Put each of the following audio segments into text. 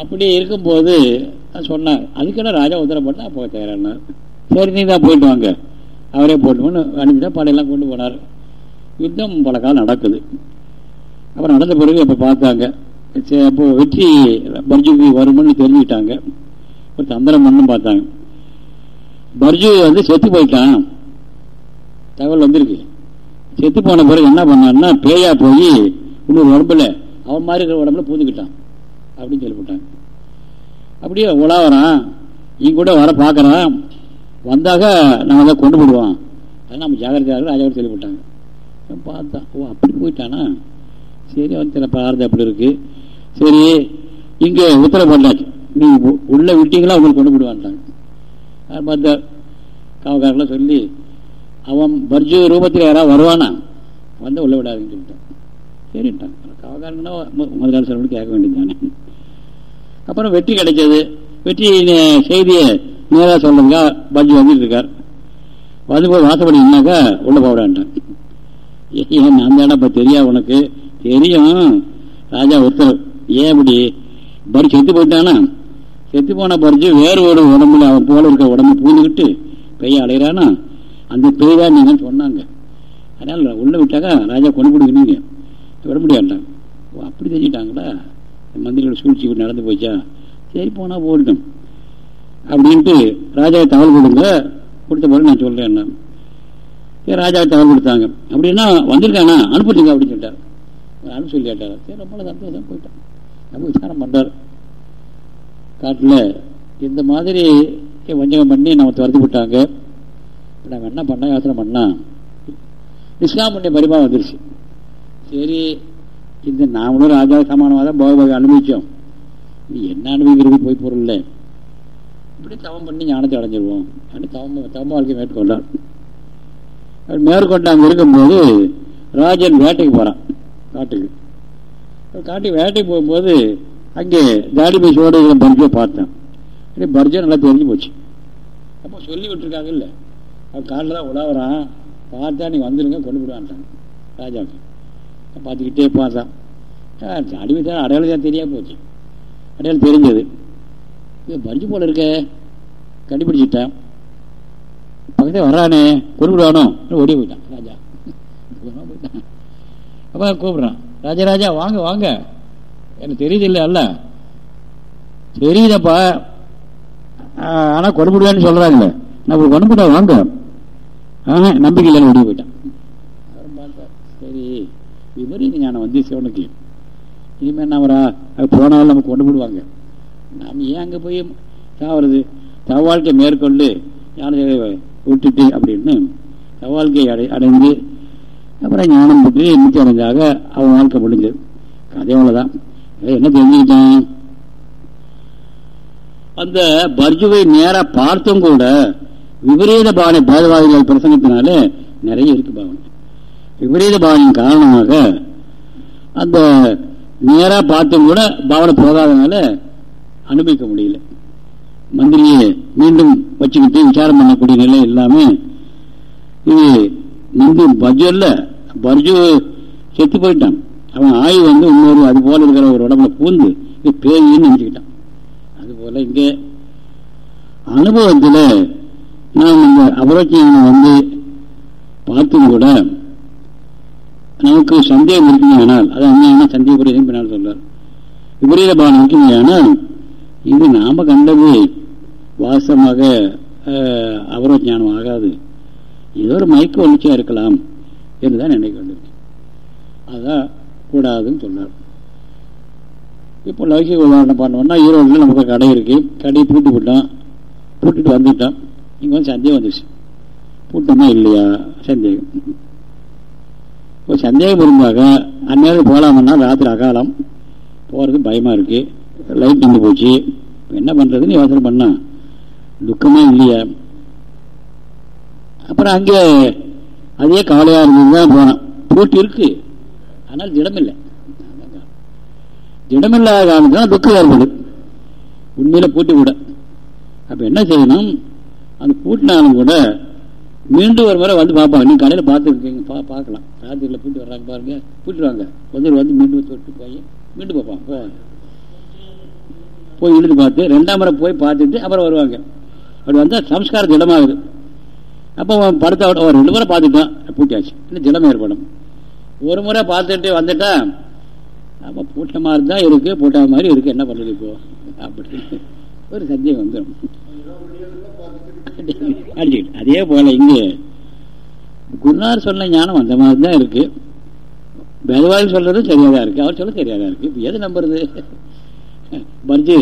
அப்படி இருக்கும்போது சொன்னார் அதுக்கெல்லாம் ராஜா உத்தரப்பட்டு பண்ணால் போக தயாரானார். சரி நீ தான் போயிட்டு வாங்க. அவரே போட்டுவோன்னு அனுப்பிட்டா படையெல்லாம் கொண்டு போனார். யுத்தம் பல காலம் நடக்குது. அப்புறம் நடந்த பிறகு அப்போ பார்த்தாங்க சரி, அப்போ வெற்றி பர்ஜுக்கு வரும்னு தெரிஞ்சுக்கிட்டாங்க. ஒரு தந்திரம் பண்ணும் பார்த்தாங்க. பர்ஜு வந்து செத்து போயிட்டான். தகவல் வந்திருக்கு. செத்து போன பிறகு என்ன பண்ணான்னா பேயா போய் இன்னொரு உடம்புல அவன் மாதிரி இருக்கிற உடம்புல பூந்துக்கிட்டான். அப்படின்னு சொல்லிவிட்டாங்க அப்படியே உலாவறான் இங்க கூட வர பார்க்குறான். வந்தாக நான் அதை கொண்டு போடுவான் அது நம்ம ஜாகிரதையாக ராஜாவோட சொல்லிவிட்டாங்க பார்த்தான். ஓ அப்படி போயிட்டானா? சரி அவன் சில பிரார்த்தம் அப்படி இருக்கு. சரி இங்கே உத்தரவு பண்ணாச்சு. நீ உள்ளே உள்ள விட்டீங்களா? உங்களுக்கு கொண்டு போடுவான்ட்டாங்க அது காவக்காரெல்லாம் சொல்லி அவன் பர்ஜு ரூபத்தில் யாராவது வருவானா? வந்து உள்ள விடாதுன்னு சொல்லிட்டான். சரிட்டான் காவக்காரங்கன்னா முதலாளி சொல்லுன்னு கேட்க வேண்டியது தானே. அப்புறம் வெற்றி கிடைச்சது. வெற்றி செய்தியை நேராக சொல்லுங்க பஜ்ஜி வந்துட்டு இருக்கார் வந்து போய் வாசப்படி நின்னாக்கா உள்ள போடான்ட்டான் ஏன் நான் தானே இப்போ தெரியா உனக்கு? தெரியும். ராஜா உத்தரவு ஏன் இப்படி பரி செத்து போயிட்டானா? செத்து போன பறிச்சு வேறு ஒரு உடம்புல அவன் போல இருக்க உடம்பு பூந்துக்கிட்டு பெய்ய அலையிறானா? அந்த பெய் தான் நீங்கன்னு சொன்னாங்க. அதனால உள்ளே விட்டாக்கா ராஜா கொண்டு கொடுக்குறீங்க. விட முடியாட்டான் ஓ அப்படி தெரிஞ்சிட்டாங்களா மந்திரியோட சூழ்ச்சி இப்படி நடந்து போச்சா? சரி போனால் போகட்டும். அப்படின்ட்டு ராஜா தகவல் கொடுங்க. கொடுத்த பிறகு நான் சொல்கிறேன் என்ன. சரி ராஜா தகவல் கொடுத்தாங்க. அப்படின்னா வந்திருக்கானா? அனுப்பிடுங்க அப்படின்னு சொல்லிட்டார். அனுப்பி சொல்லி கேட்டார் சரி ரொம்ப சந்தோஷம் போயிட்டான். நம்ம விசாரம் பண்ணுறார் காட்டில் இந்த மாதிரி வஞ்சகம் பண்ணி நம்ம துரத்து விட்டாங்க. நம்ம என்ன பண்ண யோசனை பண்ணால் இஸ்லாம் பண்ணி வந்துருச்சு. சரி இந்த நாமளும் ராஜா சமானமாக தான் போக போக அனுபவிச்சோம். நீ என்ன அனுபவிக்கிறது போய் பொருள் இப்படி தவம் பண்ணி ஞானத்தை அடைஞ்சிருவோம். அப்படின்னு தவம் தவம் வாழ்க்கை மேற்கொண்டார் அவர் மேற்கொண்டு அங்கே இருக்கும்போது ராஜன் வேட்டைக்கு போகிறான் காட்டுக்கு. காட்டுக்கு வேட்டைக்கு போகும்போது அங்கே தாடி பைசோடு இருக்கிற பர்ஜை பார்த்தேன். அப்படி பர்ஜை நல்லா தெரிஞ்சு போச்சு. அப்போ சொல்லி விட்டுருக்காங்க இல்லை. அவன் காலில் தான் உலாவறான் பார்த்தா நீ வந்துடுங்க கொண்டு விடுவான்ட்டாங்க ராஜாவுக்கு. பார்த்துக்கிட்டே பார்த்தான். தாடி அடையாளம் தான் தெரியா போச்சு. அடையாளம் தெரிஞ்சது. இது பர்ஜு போல இருக்க. கண்டுபிடிச்சிட்டான் பக்கத்தில் வர்றானே கொண்டு விடுவானோ ஓடி போயிட்டான் ராஜா. போயிட்டான். அப்போ கூப்பிட்றான் ராஜராஜா வாங்க வாங்க. எனக்கு தெரியுது இல்லை அல்ல. தெரியுதப்பா. ஆனால் கொடுப்பிடுவேன்னு சொல்கிறாங்களே நம்ம கொண்டுபிட வாங்க. ஆனால் நம்பிக்கை இல்லைன்னு ஓடி போயிட்டான் சரி. விபரீத ஞானம் வந்து சிவனுக்கு. இனிமேல் என்ன அது போனாலும் நமக்கு கொண்டு போடுவாங்க. நாம் ஏன் அங்கே போய் சாவறது தவாழ்க்கை மேற்கொண்டு ஞானத்தை விட்டுட்டு அப்படின்னு தவாழ்க்கை அடை அடைந்து அப்புறம் ஞானம் பெற்று நிச்சய அடைஞ்சாக அவன் வாழ்க்கை முடிஞ்சது. கதை அவ்வளோதான் என்ன தெரிஞ்சுக்கிட்டான்? அந்த பர்ஜுவை நேராக பார்த்தும் கூட விபரீத பாவனை பேதவாதிகள் பிரசங்கத்தினால நிறைய இருக்கு பாவனை விபரீத பாவனையின் காரணமாக அந்த நேராக பார்த்தும் கூட பாவனை போகாதனால அனுபவிக்க முடியல. மந்திரியை மீண்டும் வச்சுக்கிட்டு விசாரம் பண்ணக்கூடிய நிலை எல்லாமே இது நந்து பர்ஜு இல்ல பர்ஜு செத்து போயிட்டான். அவன் ஆய்வு வந்து இன்னொரு அது போல இருக்கிற ஒரு உடம்புல பூந்து இது பேயின்னு நினச்சிக்கிட்டான். அதுபோல் இங்கே அனுபவத்தில் நாம் இந்த அபரோக்கியம் வந்து பார்த்தும் கூட நமக்கு சந்தேகம் இருக்குமையானால் அது அங்கே சந்தேகப்படி பின்னால் சொல்றார் விபரீத பாவனை இருக்குமையானால் இது நாம கண்டது வாசமாக அபரோ ஞானம் ஆகாது. ஏதோ ஒரு மயக்க ஒழிச்சியா இருக்கலாம் என்றுதான் நினைக்க வேண்டியிருக்கு. அதான் கூடாதுன்னு சொன்னார் இப்போ லௌகிக உதாரணம் பண்ணோம்னா ஈரோடில் நமக்கு கடை இருக்கு. கடையை பூட்டி விட்டான். பூட்டிட்டு வந்துட்டான். இங்கே வந்து சந்தேகம் வந்துச்சு பூட்டமா இல்லையா? சந்தேகம். இப்போ சந்தேகம் இருந்தாக அந்நேரம் போகலாமன்னா ராத்திரி அகாலம். போகிறது பயமாக இருக்கு. லைட் நின்று போச்சு. என்ன பண்ணுறதுன்னு யோசனை பண்ணா. துக்கமே இல்லையா. அப்புறம் அங்கே அதே கவலையாக இருந்தது தான் போனோம் பூட்டி இருக்கு. ஆனால் திடமில்லை. திடமில்லாத காரணத்தான் துக்கம் ஏற்படுது. உண்மையில பூட்டி கூட அப்போ என்ன செய்யணும்? அந்த பூட்டினாலும் கூட மீண்டும் ஒரு முறை வந்து பார்ப்பாங்க. நீங்கள் கடையில் பார்த்துருக்கீங்க. பா பார்க்கலாம். ராத்திரியில் பூட்டி வர்றாங்க பாருங்க. பூட்டிடுவாங்க கொஞ்சம் வந்து மீண்டும் தொட்டு போய் மீண்டும் பார்ப்பாங்க. போய் இழுத்து பார்த்து ரெண்டாம் முறை போய் பார்த்துட்டு அப்புறம் வருவாங்க. அப்படி வந்தால் சம்ஸ்காரம் திடமாகுது அப்போ படுத்த ஒரு ரெண்டு முறை பார்த்துட்டான். பூட்டியாச்சு. இன்னும் திடம் ஏற்படும். ஒரு முறை பார்த்துட்டு வந்துட்டா அப்போ பூட்ட மாதிரி தான் இருக்குது பூட்டா மாதிரி இருக்கு. என்ன பண்ணுறது இப்போ? அப்படி. ஒரு சந்தேகம் வந்துடும் அடிச்சுக்கிட்டு அதே போல இங்கே குருநார் சொன்ன ஞானம் அந்த மாதிரி தான் இருக்கு. பெதவாய் சொல்றதும் சரியாக தான் இருக்கு அவர் சொல்ல சரியாக தான் இருக்கு. இப்போ எது நம்புறது? பர்ஜி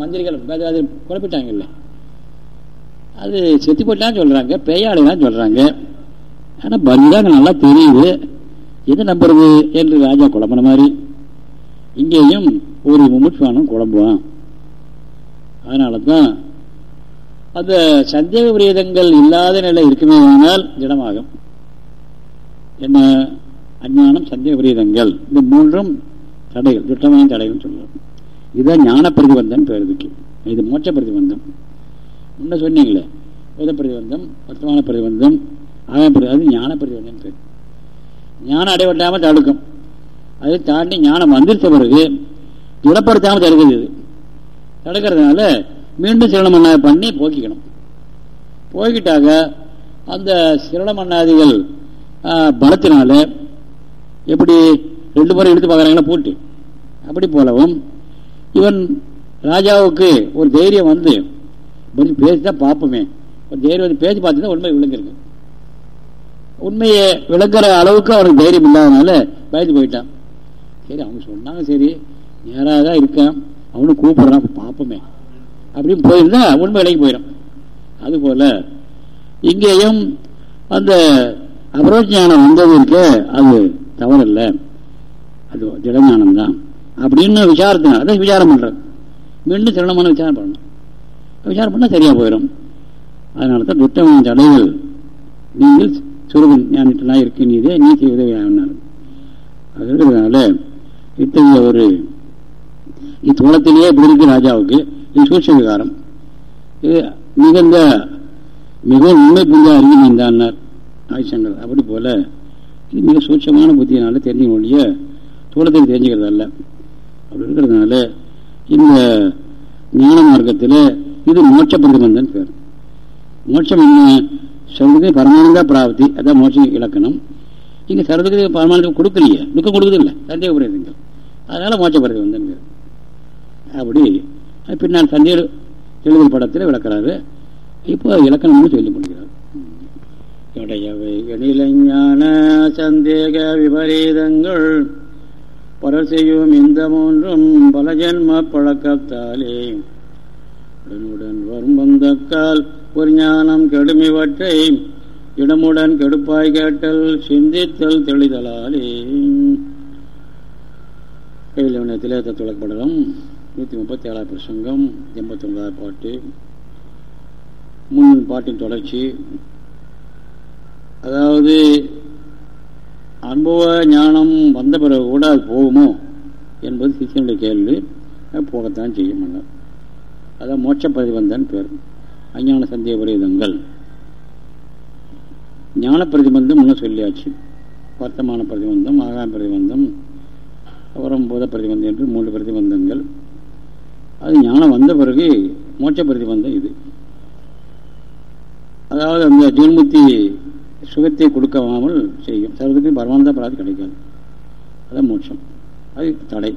மந்திரிகள் அது குழப்பிட்டாங்கல்ல. அது செத்து போட்டான்னு சொல்றாங்க பேயாளுதான் சொல்றாங்க. ஆனால் பர்ஜி தான் நல்லா தெரியுது. எது நம்புறது என்று ராஜா குழம்பின மாதிரி. இங்கேயும் ஒரு முமுட்சானம் குழம்புவான். அதனால தான் அந்த சந்தேக விரீதங்கள் இல்லாத நிலை இருக்குமே ஆனால் திடமாகும். என்ன? அஞ்ஞானம் சந்தேக விரீதங்கள் இந்த மூன்றும் தடைகள் துட்டமான தடைகள் சொல்லுவோம் இதுதான் ஞான பிரதிபந்தம் பேருதுக்கு இது மோட்ச பிரதிபந்தம் முன்ன சொன்னீங்களே உத பிரதிபந்தம் வர்த்தமான பிரதிபந்தம் ஆக அது ஞான பிரதிபந்தம் பேர். ஞானம் அடைவட்டாமல் தடுக்கும். அதை தாண்டி ஞானம் வந்திருத்த பிறகு திடப்படுத்தாமல் தடுக்கிறது இது. தடுக்கிறதுனால மீண்டும் சிரண பண்ணி போக்கிக்கணும். போய்கிட்டாக அந்த சிரண மண்ணாதிகள் பலத்தினால எப்படி ரெண்டு முறை எடுத்து பார்க்குறாங்களா போட்டு. அப்படி போலவும் இவன் ராஜாவுக்கு ஒரு தைரியம் வந்து கொஞ்சம் பேசி தான் பார்ப்போமே. ஒரு தைரியம் வந்து பேசி பார்த்துதான் உண்மை விளங்கிருக்கு. உண்மையை விளங்குற அளவுக்கு அவனுக்கு தைரியம் இல்லாதனால பயந்து போயிட்டான். சரி அவங்க சொன்னாங்க சரி நேராக தான் இருக்கான். அவனு கூப்பிடுறான் பார்ப்போமே. அப்படின்னு போயிருந்தா உண்மை விலைக்கு போயிடும் அதுபோல இங்கேயும் அந்த அபரோஜானம் வந்தது இருக்க அது தவறில்லை. அது திடஞானம் தான். அப்படின்னு விசாரத்தின அதை விசாரம் பண்றது மீண்டும் திரணமான விசாரம் பண்ணணும். விசாரம் பண்ணால் சரியாக போயிடும் அதனால தான் துட்டமான தடைகள் நீங்கள் சுருகன் ஞானிட்டெல்லாம் இருக்கின்றதே நீதே நீ செய்வதவியானார் அது இருக்கிறதுனால இத்தகைய ஒரு இத்தோளத்திலேயே இப்படி இருக்கு ராஜாவுக்கு இது சூட்ச விகாரம் இது மிகுந்த மிகவும் உண்மை புரிஞ்ச அறிவு நீந்தான்னார் ஆயுஷங்கள் அப்படி போல இது மிக சூட்சமான புத்தியினால தெரிஞ்சுக்க வேண்டிய தூளத்தில் தெரிஞ்சுக்கிறது அல்ல. அப்படி இருக்கிறதுனால இந்த ஞான மார்க்கத்தில் இது மோட்ச பிரதிபந்தன் பேர். மோட்சம் என்ன? சொல்றது பரமானந்த பிராப்தி அதான் மோட்ச இலக்கணம். இங்கே சர்வதுக்கு பரமானந்தம் கொடுக்கலையே துக்கம் கொடுக்குது இல்லை சந்தேகப்படுறீங்க. அதனால மோட்ச பிரதிபந்தன் பேர். அப்படி பின்னால் தண்ணீர் எழுதல் படத்தில் விளக்கிறாரு. இப்போ இலக்கணம்னு சொல்லி முடிக்கிறார். இடையவை எழிலஞான சந்தேக விபரீதங்கள் பலர் செய்யும் இந்த மூன்றும் பல ஜென்ம பழக்கத்தாலே. உடனுடன் வரும் வந்தக்கால் ஒரு ஞானம் கெடுமிவற்றை இடமுடன் கெடுப்பாய் கேட்டல் சிந்தித்தல் தெளிதலாலே. கையிலவனத்திலே தத்துவப்படலாம் நூற்றி முப்பத்தி ஏழாவது பிரசங்கம் எண்பத்தி ஒன்பதாவது பாட்டு. முன் பாட்டின் தொடர்ச்சி. அதாவது அனுபவ ஞானம் வந்த பிறகு கூட அது போகுமோ என்பது சிஷியனுடைய கேள்வி. போகத்தான் செய்யும் அதான் மோட்ச பிரதிபந்தன் பேர். அஞ்ஞான சந்தேக பிரதிதங்கள் ஞான பிரதிபந்தம் இன்னும் சொல்லியாச்சு. வர்த்தமான பிரதிபந்தம் ஆகாம பிரதிபந்தம் அப்புறம் போத பிரதிபந்தம் என்று மூன்று பிரதிபந்தங்கள். அது ஞானம் வந்த பிறகு மோட்ச பிரதிபந்தம் இது. அதாவது அந்த ஜீன்முத்தி சுகத்தை கொடுக்காமல் செய்யும். சர்வத்துக்கு பரமானந்த பிராதி கிடைக்காது. அதான் மோட்சம். அது தடை.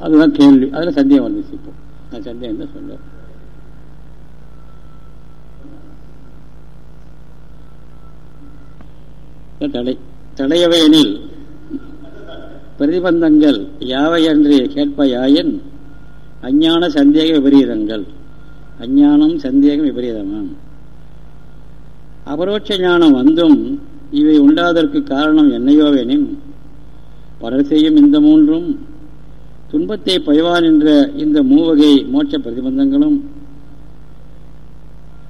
அதுதான் கேள்வி. அதில் சந்தேகம் வந்துச்சு இப்போ. நான் சந்தேகம் தான் சொல்ல? தடை. தடையவை எனில் பிரதிபந்தங்கள் யாவை என்று கேட்பயாயின் அஞ்ஞான சந்தேக விபரீதங்கள். அஞ்ஞானம் சந்தேகம் விபரீதமாம் அபரோட்ச ஞானம் வந்தும் இவை உண்டாதற்கு காரணம் என்னையோவெனின் பலர் செய்யும் இந்த மூன்றும் துன்பத்தை பயவான் என்ற இந்த மூவகை மோட்ச பிரதிபந்தங்களும்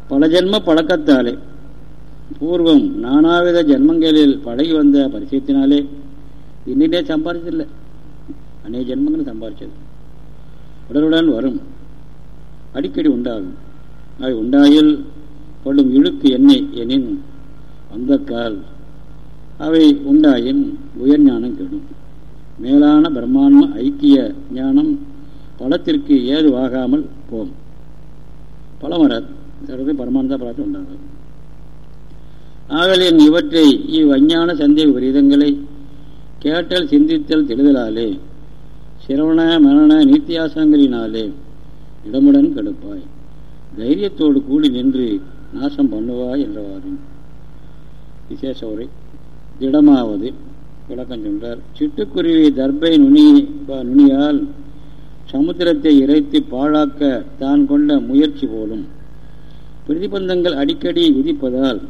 பல ஜென்ம பழக்கத்தாலே பூர்வம் நானாவித ஜென்மங்களில் பழகி வந்த பரிசயத்தினாலே இன்னிலே சம்பாதிச்சில்லை அநேக ஜென்மங்களும் சம்பாதிச்சது உடலுடன் வரும். அடிக்கடி உண்டாகும். அவை உண்டாயில் படும் இழுக்கு எண்ணெய் எனின் அந்த கால் அவை உண்டாயின் உயர் ஞானம் கெடும். மேலான பிரம்மாண்ம ஐக்கிய ஞானம் பழத்திற்கு ஏதுவாகாமல் போகும் பலமரத் வராது பரமானந்த பிராப்தி உண்டாகும். ஆகலின் இவற்றை இவ்வஞ்ஞான சந்தேக விரீதங்களை கேட்டல் சிந்தித்தல் தெளிதலாலே சிரவண மரண நீத்தியாசங்களினாலே இடமுடன் கெடுப்பாய். தைரியத்தோடு கூடி நின்று நாசம் பண்ணுவாய் என்றவாறு விசேஷ உரை. திடமாவது விளக்கம் சொல்றார். சிட்டுக்குருவி தர்பை நுனி நுனியால் சமுத்திரத்தை இறைத்து பாழாக்க தான் கொண்ட முயற்சி போலும். பிரதிபந்தங்கள் அடிக்கடி விதிப்பதால்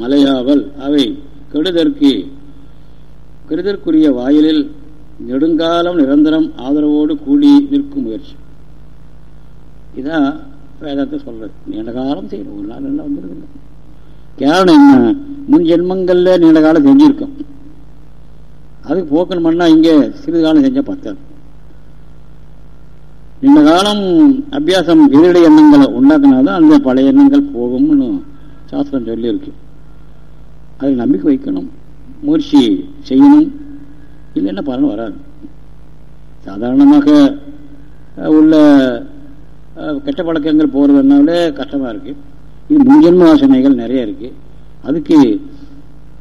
மலையாவல் அவை கெடுதற்கு கெடுதற்குரிய வாயிலில் நெடுங்காலம் நிரந்தரம் ஆதரவோடு கூடி நிற்கும் முயற்சி. இதான் வேதத்தை சொல்றது. நீண்ட காலம் செய்யணும். ஒரு நாள் எல்லாம் வந்துருக்குல்ல காரணம் என்ன? முன் ஜென்மங்கள்ல நீண்ட காலம் செஞ்சிருக்கோம். அதுக்கு போக்கணும்னா இங்கே சிறிது காலம் செஞ்சா பத்தாது. நீண்ட காலம் அபியாசம் எதிரடை எண்ணங்களை உண்டாக்குனாதான் அந்த பழைய எண்ணங்கள் போகும்னு சாஸ்திரம் சொல்லியிருக்கு. அதில் நம்பிக்கை வைக்கணும். முயற்சி செய்யணும். இல்லைன்னா பலன் வராது. சாதாரணமாக உள்ள கெட்ட பழக்கங்கள் போகிறதுனாலே கஷ்டமாக இருக்குது இது முன்ஜென்ம வாசனைகள் நிறைய இருக்குது அதுக்கு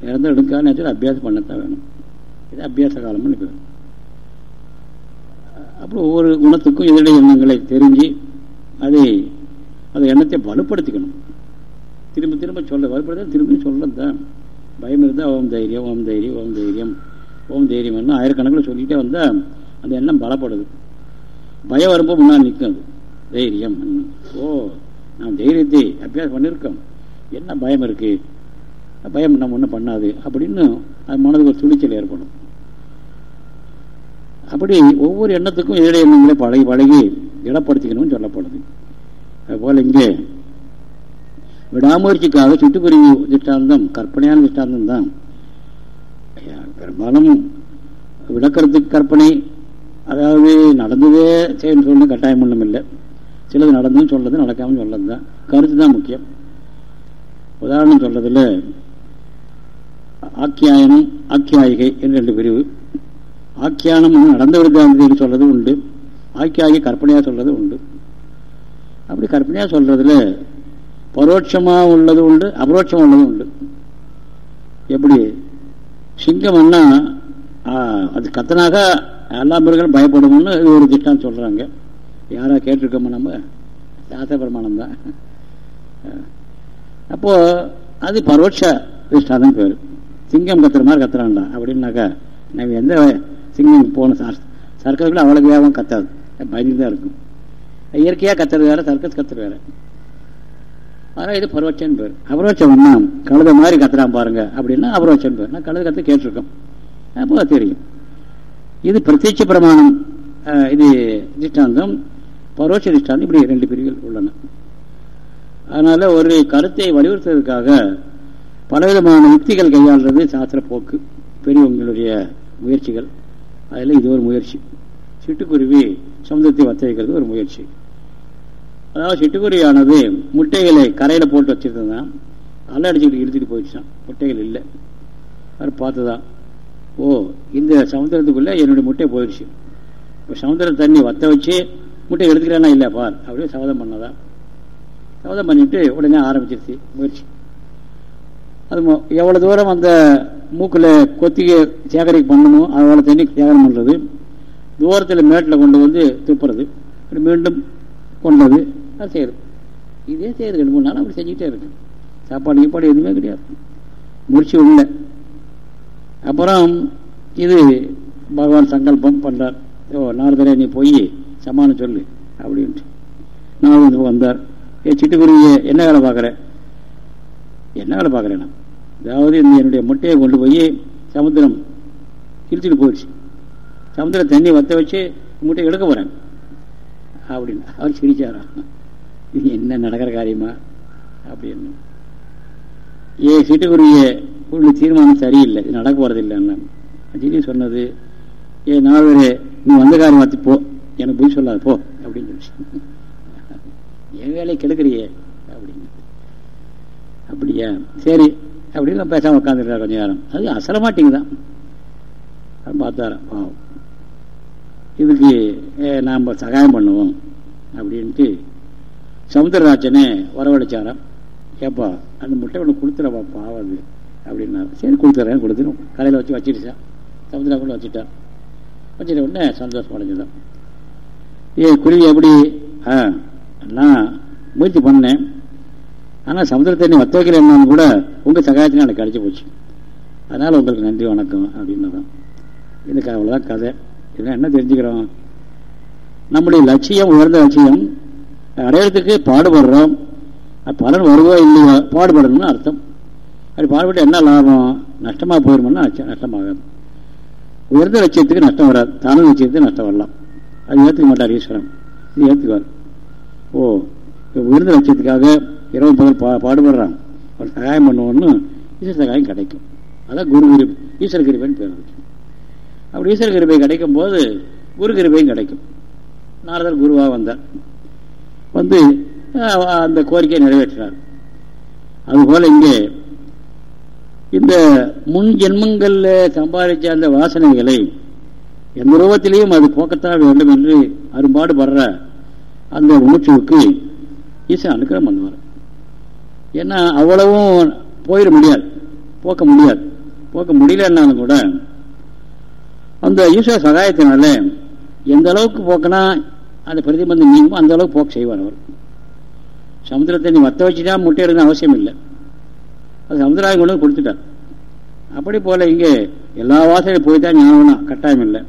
இறந்து எடுக்காத நேரத்தில் அபியாசம் பண்ணத்தான் வேணும். இது அபியாச காலம்னு பேர் அப்புறம் ஒவ்வொரு குணத்துக்கும் எதிரடைய எண்ணங்களை தெரிஞ்சு அதை அந்த எண்ணத்தை வலுப்படுத்திக்கணும். திரும்ப திரும்ப சொல்ல வலுப்படுத்த திரும்ப சொல்லது தான் பயம் இருந்தால் ஓம் தைரியம் ஓம் தைரியம் ஓம் தைரியம். ஓம் தைரியம் ஆயிரக்கணக்கில் சொல்லிகிட்டே வந்தால் அந்த எண்ணம் பலப்படுது. பயம் வரும்போது முன்னால் நிற்கும் தைரியம். ஓ நாம் தைரியத்தை அபியாசம் பண்ணியிருக்கோம் என்ன பயம் இருக்கு? பயம் நம்ம ஒன்றும் பண்ணாது அப்படின்னு அது மனதுக்கு ஒரு துணிச்சல் ஏற்படும். அப்படி ஒவ்வொரு எண்ணத்துக்கும் ஏழை எண்ணங்களே பழகி பழகி இடப்படுத்திக்கணும்னு சொல்லப்படுது. அதுபோல் இங்கே விடாமுயற்சிக்காக சுட்டுக்குருவி திஷ்டாந்தம் கற்பனையான திஷ்டாந்தம் தான் பெரும்பாலும் விளக்கிறதுக்கு கற்பனை அதாவது நடந்ததே செய்யணும் சொல்லணும் கட்டாயம் ஒன்றும் இல்லை சிலது நடந்தும் சொல்றது நடக்காமல் சொல்றது தான் கருத்து தான் முக்கியம். உதாரணம் சொல்றதுல ஆக்கியாயனம் ஆக்கியாயிகை என்று ரெண்டு பிரிவு. ஆக்கியானம் நடந்த விருத்தாந்தத்தில் சொல்றது உண்டு. ஆக்கியாகி கற்பனையாக சொல்றது உண்டு. அப்படி கற்பனையாக சொல்றதுல பரோட்சமாக உள்ளது உண்டு அபரோட்சமாக உள்ளது உண்டு. எப்படி? சிங்கம்னா அது கத்தனாக எல்லா மிருகங்களும் பயப்படும்னு இது ஒரு திட்டம் சொல்கிறாங்க யாராக கேட்டிருக்கோமோ நம்ம? சாஸ்திர பிரமாணம் தான். அப்போது அது பரோட்ச விஷ்டாதான் பேர். சிங்கம் கத்துற மாதிரி கத்துறான்டா அப்படின்னாக்கா நம்ம எந்த சிங்கம் போன சர்க்கஸ்ல அவ்வளோ வேகம் கத்தாது. பயந்து தான் இருக்கும். இயற்கையாக கத்துறது வேறு சர்க்கஸ் கத்துறது வேறு. ஆனால் இது பரோட்சன் பேர். அபரோட்சம்னா கழுத மாதிரி கத்துறான் பாருங்க. அப்படின்னா அபரோட்சன் பேர். நான் கழுத கத்து கேட்டிருக்கோம். அப்போ தெரியும். இது பிரத்யட்ச பிரமாணம் இது திஷ்டாந்தம். பரோட்ச திஷ்டாந்தம் இப்படி ரெண்டு பிரிவுகள் உள்ளன. அதனால ஒரு கருத்தை வலியுறுத்துவதற்காக பலவிதமான யுக்திகள் கையாளுறது சாஸ்திர போக்கு. பெரியவங்களுடைய முயற்சிகள். அதில் இது ஒரு முயற்சி. சிட்டுக்குருவி சமுதத்தை வத்த வைக்கிறது ஒரு முயற்சி. அதாவது சிட்டுக்குருவியானது முட்டைகளை கரையில் போட்டு வச்சிருந்தான் அலை அடிச்சுக்கிட்டு இழுத்துட்டு போயிடுச்சான் முட்டைகள் இல்லை. அது பார்த்துதான் ஓ இந்த சமுத்திரத்துக்குள்ளே என்னுடைய முட்டை போயிடுச்சு. இப்போ சமுத்திர தண்ணி வத்த வச்சு முட்டை எடுத்துக்கிறேன்னா இல்லை பார் அப்படியே சபதம் பண்ணதான் சபதம் பண்ணிட்டு உடனே ஆரம்பிச்சிருச்சு முயற்சி. அது எவ்வளோ தூரம் அந்த மூக்கில் கொத்திகை சேகரிக்க பண்ணணும் அவ்வளோ தண்ணி சேகரம் பண்ணுறது தூரத்தில் மேட்டில் கொண்டு வந்து துப்புறது மீண்டும் கொண்டது. அது செய்யுது இதே செய்யுது ரெண்டு மூணு நாள் அப்படி செஞ்சுக்கிட்டே இருக்கு சாப்பாடு கீப்பாடு எதுவுமே கிடையாது. முடிச்சு உள்ள. அப்புறம் இது பகவான் சங்கல்பம் பண்ணுறார் ஓ நாலு தடவை நீ போய் சமானம் சொல்லு அப்படின்ட்டு. நான் வந்து வந்தார். ஏ சிட்டுக்குருவிய என்ன வேலை பார்க்குற? என்ன வேலை பார்க்குறேன் அதாவது இந்த என்னுடைய முட்டையை கொண்டு போய் சமுத்திரம் இழுத்துட்டு போயிடுச்சு. சமுத்திர தண்ணி வத்த வச்சு முட்டையை எடுக்க போகிறேன் அப்படின்னு. அவர் சிரிச்சாரா? இது என்ன நடக்கிற காரியமா? அப்படின்னு. ஏ சிட்டுக்குருவிய உள்ள தீர்மானம் சரியில்லை இது நடக்க போறதில்லைன்னு. திடீர்னு சொன்னது ஏ நாலு நீ வந்த காரியம் மாற்றி போ எனக்கு போய் சொல்லாது போ அப்படின்னு சொல்லி. என் வேலையை கெடுக்கிறியே அப்படின்னு. அப்படியா? சரி அப்படின்னு பேசாமல் உட்காந்துருக்கா கொஞ்ச நேரம். அது அசல மாட்டீங்க தான். பாவம். இதுக்கு நாம் சகாயம் பண்ணுவோம் அப்படின்ட்டு சமுத்திரராஜனே வரவழைச்சாராம் ஏப்பா அந்த முட்டை ஒன்று கொடுத்துறவா பாவது அப்படின்னாரு. சரி கொடுத்துறேன் கொடுத்துரும் கடையில் வச்சு வச்சிருச்சான் சமுத்திரா கொண்டு வச்சுட்டான் வச்சுட்ட உடனே சந்தோஷம் அடைஞ்சுதான் ஏ குருவி எப்படி? ஆ நான் முயற்சி பண்ணேன். ஆனால் சமுத்திர நீ வத்த வைக்கலன்னு கூட உங்கள் சகாயத்தினால் எனக்கு அடிச்சு போச்சு. அதனால் உங்களுக்கு நன்றி வணக்கம் அப்படின்னதான் இதுக்கு அவ்வளோதான் கதை. இதெல்லாம் என்ன தெரிஞ்சுக்கிறோம்? நம்முடைய லட்சியம் உயர்ந்த லட்சியம் அடையிறதுக்கு பாடுபடுறோம். பலன் வருவோ இல்லையோ பாடுபடணும்னு அர்த்தம். அப்படி பாடுபட்டு என்ன லாபம்? நஷ்டமாக போயிருமோன்னா நஷ்டமாகாது. உயர்ந்த லட்சியத்துக்கு நஷ்டம் வராது. தான லட்சியத்துக்கு நஷ்டம் வரலாம். அது ஏற்றுக்க மாட்டார் ஈஸ்வரன். இது ஏற்றுக்குவார் ஓ உயர்ந்த லட்சியத்துக்காக இரவு பகல் பா பாடுபடுறான். அவர் சகாயம் பண்ணுவோன்னு ஈஸ்வர சகாயம் கிடைக்கும். அதான் குரு கிருபை ஈஸ்வர கிருபைன்னு பேர் அப்படி ஈஸ்வர கிருபை கிடைக்கும் போது குரு கிருபையும் கிடைக்கும். நாரதர் குருவாக வந்தார். வந்து அந்த கோரிக்கையை நிறைவேற்றினார். அதுபோல இங்கே இந்த முன் ஜென்மங்களில் சம்பாதிச்ச அந்த வாசனைகளை எந்த ரூபத்திலையும் அது போக்கத்தான் வேண்டும் என்று அரும்பாடுபடுற அந்த உணர்ச்சிவுக்கு ஈசன் அனுக்கிரம் பண்ணுவார். ஏன்னா அவ்வளவும் போயிட முடியாது போக்க முடியாது. போக்க முடியலன்னாலும் கூட அந்த ஈஸ்வர சகாயத்தினால எந்த அளவுக்கு போக்கினா அந்த பிரதிபந்தம் நீங்கும் அந்த அளவுக்கு போக்கு செய்வார் அவர். சமுத்திரத்தை நீ வத்த வச்சுட்டா முட்டை இருந்த அவசியம் இல்லை. அது சமுதிராயம் கொண்டு கொடுத்துட்டார். அப்படி போல இங்கே எல்லா வாசலையும் போய்தான் ஞானம்னா கட்டாயம் இல்லை.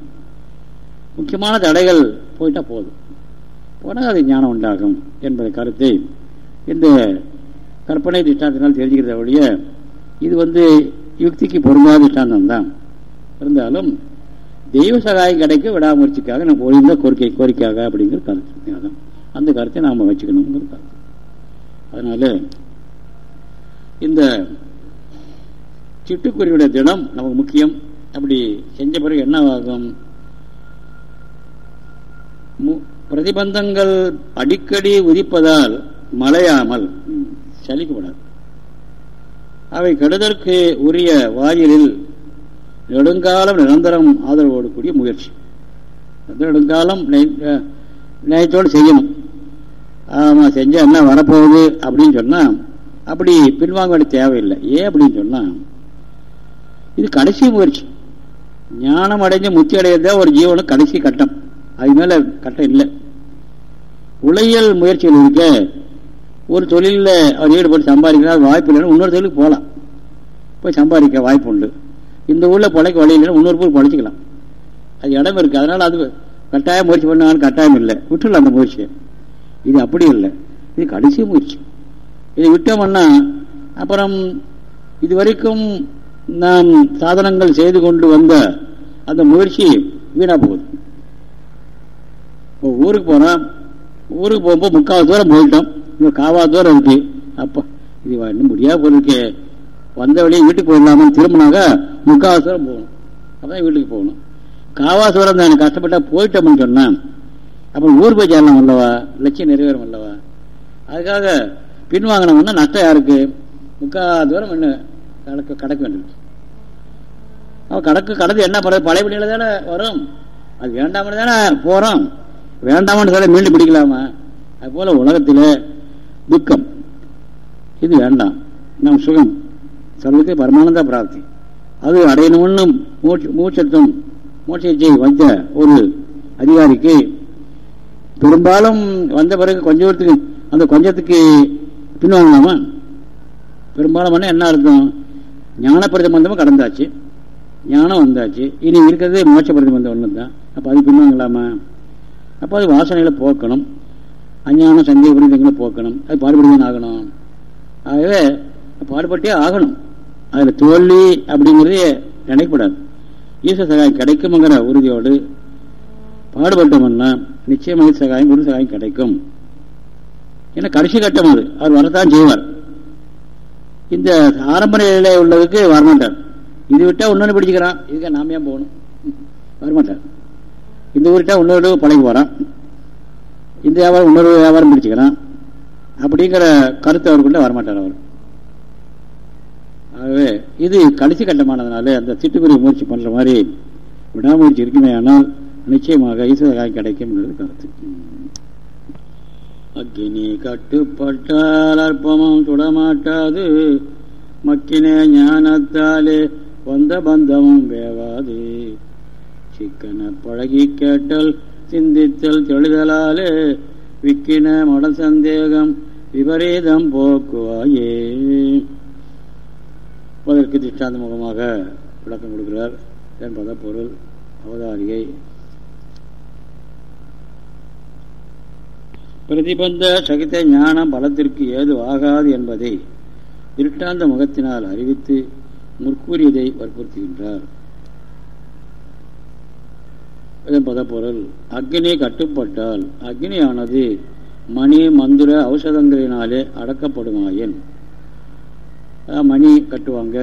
முக்கியமான தடைகள் போயிட்டா போதும். போனால் அது ஞானம் உண்டாகும் என்பதை கருத்தை இந்த கற்பனை திஷ்டாந்தனால் தெரிஞ்சுக்கிறத ஒழிய இது வந்து யுக்திக்கு பொருந்தாத திஷ்டாந்தம் தான் இருந்தாலும் தெய்வ சகாயம் கிடைக்க விடாமுயற்சிக்காக நம்ம ஒழிந்த கோரிக்கை கோரிக்கையாக அப்படிங்கிற கருத்து. அந்த கருத்தை நாம் வச்சுக்கணுங்கிற கருத்து. அதனால இந்த சிட்டுக்குருவியுடைய தினம் நமக்கு முக்கியம். அப்படி செஞ்ச பிறகு என்ன ஆகும் பிரதிபந்தங்கள் அடிக்கடி உதிப்பதால் மலையாமல் சலிக்கப்படாது. அவை கெடுதற்கு உரிய வாயிலில் நெடுங்காலம் நிரந்தரம் ஆதரவோடு கூடிய முயற்சி. நெடுங்காலம் நியாயத்தோடு செய்யணும். ஆமாம் செஞ்சால் என்ன வரப்போகுது அப்படின்னு சொன்னால் அப்படி பின்வாங்க வேண்டிய தேவையில்லை. ஏன் அப்படின்னு சொன்னால் இது கடைசி முயற்சி. ஞானம் அடைஞ்ச முத்தி அடையிறதே ஒரு ஜீவனுக்கு கடைசி கட்டம். அது மேலே கட்டம் இல்லை. உளையல் முயற்சிகள் இருக்க ஒரு தொழிலில் அவர் ஈடுபட்டு சம்பாதிக்கிறார் வாய்ப்பு இல்லைன்னா இன்னொரு தொழிலுக்கு போகலாம் போய் சம்பாதிக்க வாய்ப்பு உண்டு. இந்த ஊரில் பிழைக்க வழி இல்லைன்னா இன்னொரு ஊர் பிழைச்சிக்கலாம் அது இடம் இருக்குது அதனால் அது கட்டாயம் முயற்சி பண்ணாலும் கட்டாயம் இல்லை. விட்டுல அந்த முயற்சியை. இது அப்படி இல்லை. இது கடைசி முயற்சி. இதை விட்டோம்னா அப்புறம் இதுவரைக்கும் நாம் சாதனங்கள் செய்து கொண்டு வந்த அந்த முயற்சி வீணா போகுது. இப்போ ஊருக்கு போகிறோம் ஊருக்கு போகும்போது முக்கால் தூரம் போயிட்டோம். இன்னும் காவா தூரம் இருக்கு. அப்போ இது இன்னும் முடியாத பொருளுக்கு வந்த வழியே வீட்டுக்கு போயிடலாமான்னு திரும்பினாக்க முக்கால் போகணும். அப்பதான் வீட்டுக்கு போகணும். காவாசுரம் தான் எனக்கு கஷ்டப்பட்டா போயிட்டோம்னு சொன்னேன் அப்புறம் ஊர் போய் சேரலாம் அல்லவா? லட்சியம் நிறைவேறும் அல்லவா? அதுக்காக பின்வாங்கினோம்னா நஷ்டம் யாருக்கு? முக்கால் தூரம் என்ன கடக்க கடக்க வேண்டியிருக்கு அவன் கடக்கு கடந்து என்ன பண்ணுறது பழைய பணியில் தானே வரும். அது வேண்டாமனு தானே போகிறோம் வேண்டாமனு சொல்ல மீண்டு பிடிக்கலாமா? அது போல உலகத்தில் துக்கம். இது வேண்டாம். நம் சுகம். சொல்வதற்கு பரமானந்த பிராப்தி. அது அடையணும்னு மூச்சு மூச்சத்தும் மூச்சை வந்த ஒரு அதிகாரிக்கு பெரும்பாலும் வந்த பிறகு கொஞ்சத்துக்கு அந்த கொஞ்சத்துக்கு பின்வாங்கலாமா பெரும்பாலும் என்ன அர்த்தம்? ஞான பிரதிபந்தமும் கடந்தாச்சு. ஞானம் வந்தாச்சு. இனி இருக்கிறது மோட்ச பிரதிபந்தம் ஒன்று தான் அப்போ அது பின்வாங்கலாமா? அப்போ அது வாசனைகளை போக்கணும். அஞ்ஞான சந்தேக புரிதங்களை போக்கணும். அது பாடுபடுதான் ஆகணும். ஆகவே பாடுபட்டே ஆகணும். அதில் தோல்வி அப்படிங்கிறதே நினைக்கப்படாது ஈஸ்வர சகாயம் கிடைக்குங்கிற உறுதியோடு பாடுபட்டோம்னா நிச்சயமாக சகாயம் குரு சகாயம் கிடைக்கும். ஏன்னா கடைசி கட்டம் அது. அவர் வரத்தான் செய்வார். இந்த ஆரம்ப நிலையில உள்ளதுக்கு வரமாட்டார். இது விட்டா இன்னொன்று பிடிச்சிக்கிறான். இதுக்கு நாம ஏன் போகணும்? வரமாட்டார். இந்த ஊரிட்டா இன்னொரு பழகி போறான். இந்த வியாபாரம் இன்னொரு வியாபாரம் பிடிச்சிக்கிறான். அப்படிங்கிற கருத்து அவருக்குள்ள வரமாட்டார் அவர். ஆகவே இது கடைசி கட்டமானதுனால அந்த சிட்டுக்குருவி முயற்சி பண்ற மாதிரி விடாமுயற்சி இருக்குமே ஆனால் நிச்சயமாக ஈஸ்வரகாய் கிடைக்கும் என்பது கருத்து. அக்னி கட்டுப்பட்டால் அற்பமும் சுடமாட்டாது. மக்கினே ஞானத்தாலே வந்த பந்தமும் வேவாது. சிக்கன பழகி கேட்டல் சிந்தித்தல் தெளிதலாலே விக்கின மட சந்தேகம் விபரீதம் போக்குவாயே. அதற்கு திஷ்டாந்த முகமாக விளக்கம் கொடுக்கிறார். என்பத பொருள் அவதாரியை பிரதிபந்த சகித ஞான பலத்திற்கு ஏது ஆகாது என்பதை திருஷ்டாந்த முகத்தினால் அறிவித்து முற்கூறியதை வற்புறுத்துகின்றார். இதன் பதப்பொருள் அக்னி கட்டுப்பட்டால் அக்னியானது மணி மந்திர ஔஷதங்களினாலே அடக்கப்படுமாயின். மணி கட்டுவாங்க.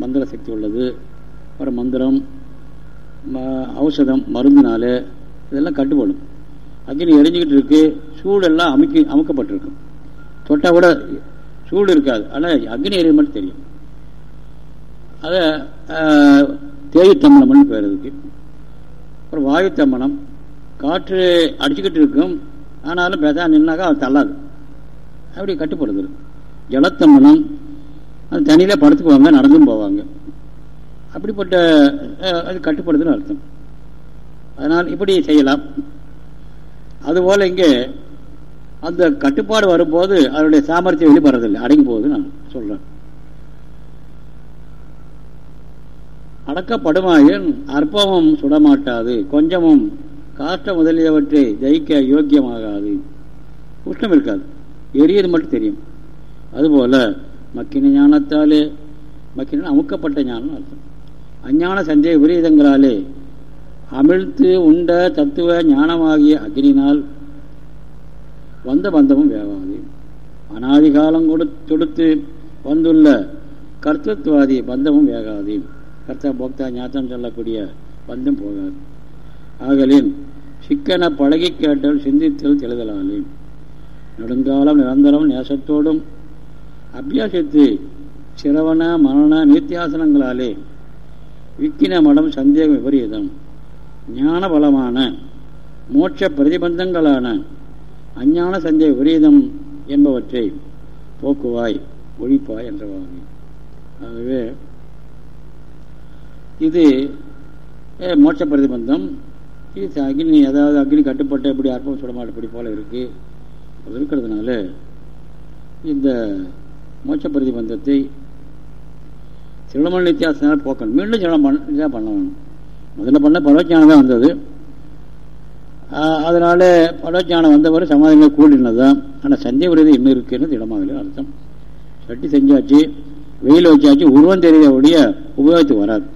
மந்திர சக்தி உள்ளது. அப்புறம் மந்திரம் ஔஷதம் மருந்தினாலே இதெல்லாம் கட்டுப்படும். அக்னி எரிஞ்சுக்கிட்டு இருக்கு. சூடெல்லாம் அமைக்கி அமுக்கப்பட்டிருக்கும் தொட்டால் கூட சூடு இருக்காது. ஆனால் அக்னி எரிய மட்டும் தெரியும். அதை தேயுத்தம்மனம்னு பேர் இருக்கு அப்புறம் வாயுத்தம்மனம் காற்று அடிச்சுக்கிட்டு இருக்கும். ஆனாலும் பேசா நின்னாக்கா அது தள்ளாது. அப்படி கட்டுப்படுது. ஜலத்தம்மனம் அது தனியில் படுத்துக்குவாங்க நடந்தும் போவாங்க. அப்படிப்பட்ட அது கட்டுப்படுதுன்னு அர்த்தம். அதனால் இப்படி செய்யலாம். அதுபோல இங்கே அந்த கட்டுப்பாடு வரும்போது அதனுடைய சாமர்த்தியம் வெளிப்படுறதில்லை. அடங்கி போகுது நான் சொல்றேன். அடக்கப்படுமாயின் அற்பமும் சுடமாட்டாது. கொஞ்சமும் காஷ்ட முதலியவற்றை ஜெயிக்க யோக்கியமாகாது. உஷ்ணம் இருக்காது. எரியது மட்டும் தெரியும். அதுபோல மக்கின ஞானத்தாலே மக்கின அமுக்கப்பட்ட ஞானம் அர்த்தம். அஞ்ஞான சந்தேக விபரீதங்களாலே அமிழ்த்து உண்ட தத்துவ ஞானமாகிய அக்னினால் வந்த பந்தமும் வேவாது. அனாதி காலம் கொடுத்து வந்துள்ள கர்த்தத்வாதி பந்தமும் வேகாது. கர்த்தா போக்தா ஞாத்தம் சொல்லக்கூடிய பந்தம் போகாது. ஆகலின் சிக்கன பழகி கேட்டல் சிந்தித்தல் தெளிதலாலே. நெடுங்காலம் நிரந்தரம் நேசத்தோடும் அபியாசத்து சிரவண மரண நித்தியாசனங்களாலே விக்கின மடம் சந்தேகம் விபரீதம். ஞான பலமான மோட்ச பிரதிபந்தங்களான அஞ்ஞான சந்தேக விபரீதம் என்பவற்றை போக்குவாய் ஒழிப்பாய் என்றவாங்க ஆகவே இது மோட்ச பிரதிபந்தம். இது அக்னி அதாவது அக்னி கட்டுப்பட்ட எப்படி அற்பம் சுடமாட்ட இப்படி போல இருக்கு. இருக்கிறதுனால இந்த மோட்ச பிரதிபந்தத்தை சிரம வித்தியாசத்தினால் போக்கணும். மீண்டும் சிரமம் பண்ண பண்ணணும். முதல்ல பண்ண பரவஜானம் தான் வந்தது. அதனால பரவஜானம் வந்தவர் சமாதிகள் கூடினது தான் ஆனால் சந்தேக விரதி இன்னும் இருக்குன்னு திடமாக அர்த்தம். சட்டி செஞ்சாச்சு வெயில் வச்சாச்சு உருவம் தெரியக்கூடிய உபயோகத்துக்கு வராது.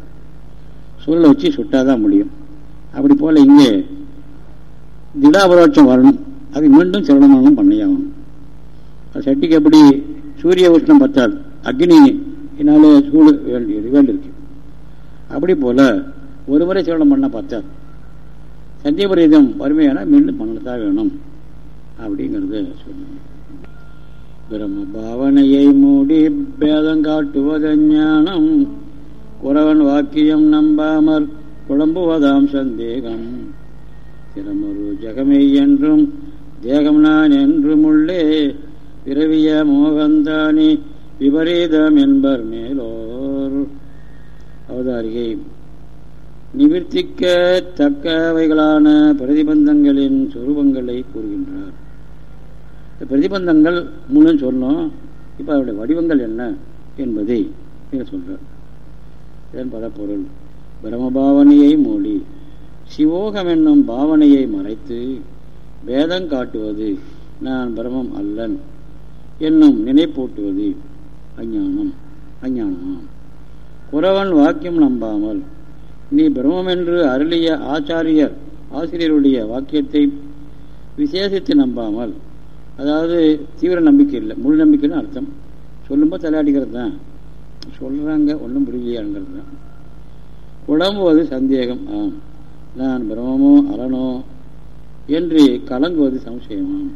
சூழலை வச்சு சுட்டாதான் முடியும். அப்படி போல இங்கே திடாபரோட்சம் வரணும். அது மீண்டும் சிரமமானம் பண்ணியாகணும் சட்டிக்கு எப்படி சூரிய உஷ்ணம் பத்தாது அக்னினால சூடு வேண்டியது வேண்டியிருக்கு அப்படி போல ஒரு முறை பண்ணால் பண்ண பத்தாது சந்தியபுரீதம் வறுமையான மீண்டும் பண்ணத்தான் வேணும். அப்படிங்கிறது சொல்லுங்க பிரம்ம பாவனையை மூடி பேதம் காட்டுவத ஞானம் குறவன் வாக்கியம் நம்பாமற் குழம்புவதாம் சந்தேகம். திறமொரு ஜெகமே என்றும் தேகம் நான் என்றும் உள்ளே பிறவிய மோகந்தானி விபரீதம் என்பர் மேலோர் அவதாரிகை. நிவர்த்திக்க தக்கவைகளான பிரதிபந்தங்களின் சொரூபங்களை கூறுகின்றார். பிரதிபந்தங்கள் முன்னும் சொன்னோம் இப்போ அதனுடைய வடிவங்கள் என்ன என்பதை இதில் சொல்றார். இதன் பல பொருள் பிரம்மபாவனையை மூடி சிவோகம் என்னும் பாவனையை மறைத்து வேதம் காட்டுவது நான் பிரமம் அல்லன். என்னும் நினைப்பூட்டுவது அஞ்ஞானம் அஞ்ஞானமாம் குறவன் வாக்கியம் நம்பாமல் நீ பிரம்மென்று என்று அருளிய ஆச்சாரியர் ஆசிரியருடைய வாக்கியத்தை விசேஷித்து நம்பாமல் அதாவது தீவிர நம்பிக்கை இல்லை முழு நம்பிக்கைன்னு அர்த்தம். சொல்லும்போது தலையாடிக்கிறது தான். சொல்கிறாங்க ஒன்றும் புரியலையாங்கிறது தான். குழம்புவது சந்தேகம். ஆம். நான் பிரம்மமோ அலனோ என்று கலங்குவது சம்சயமாம்.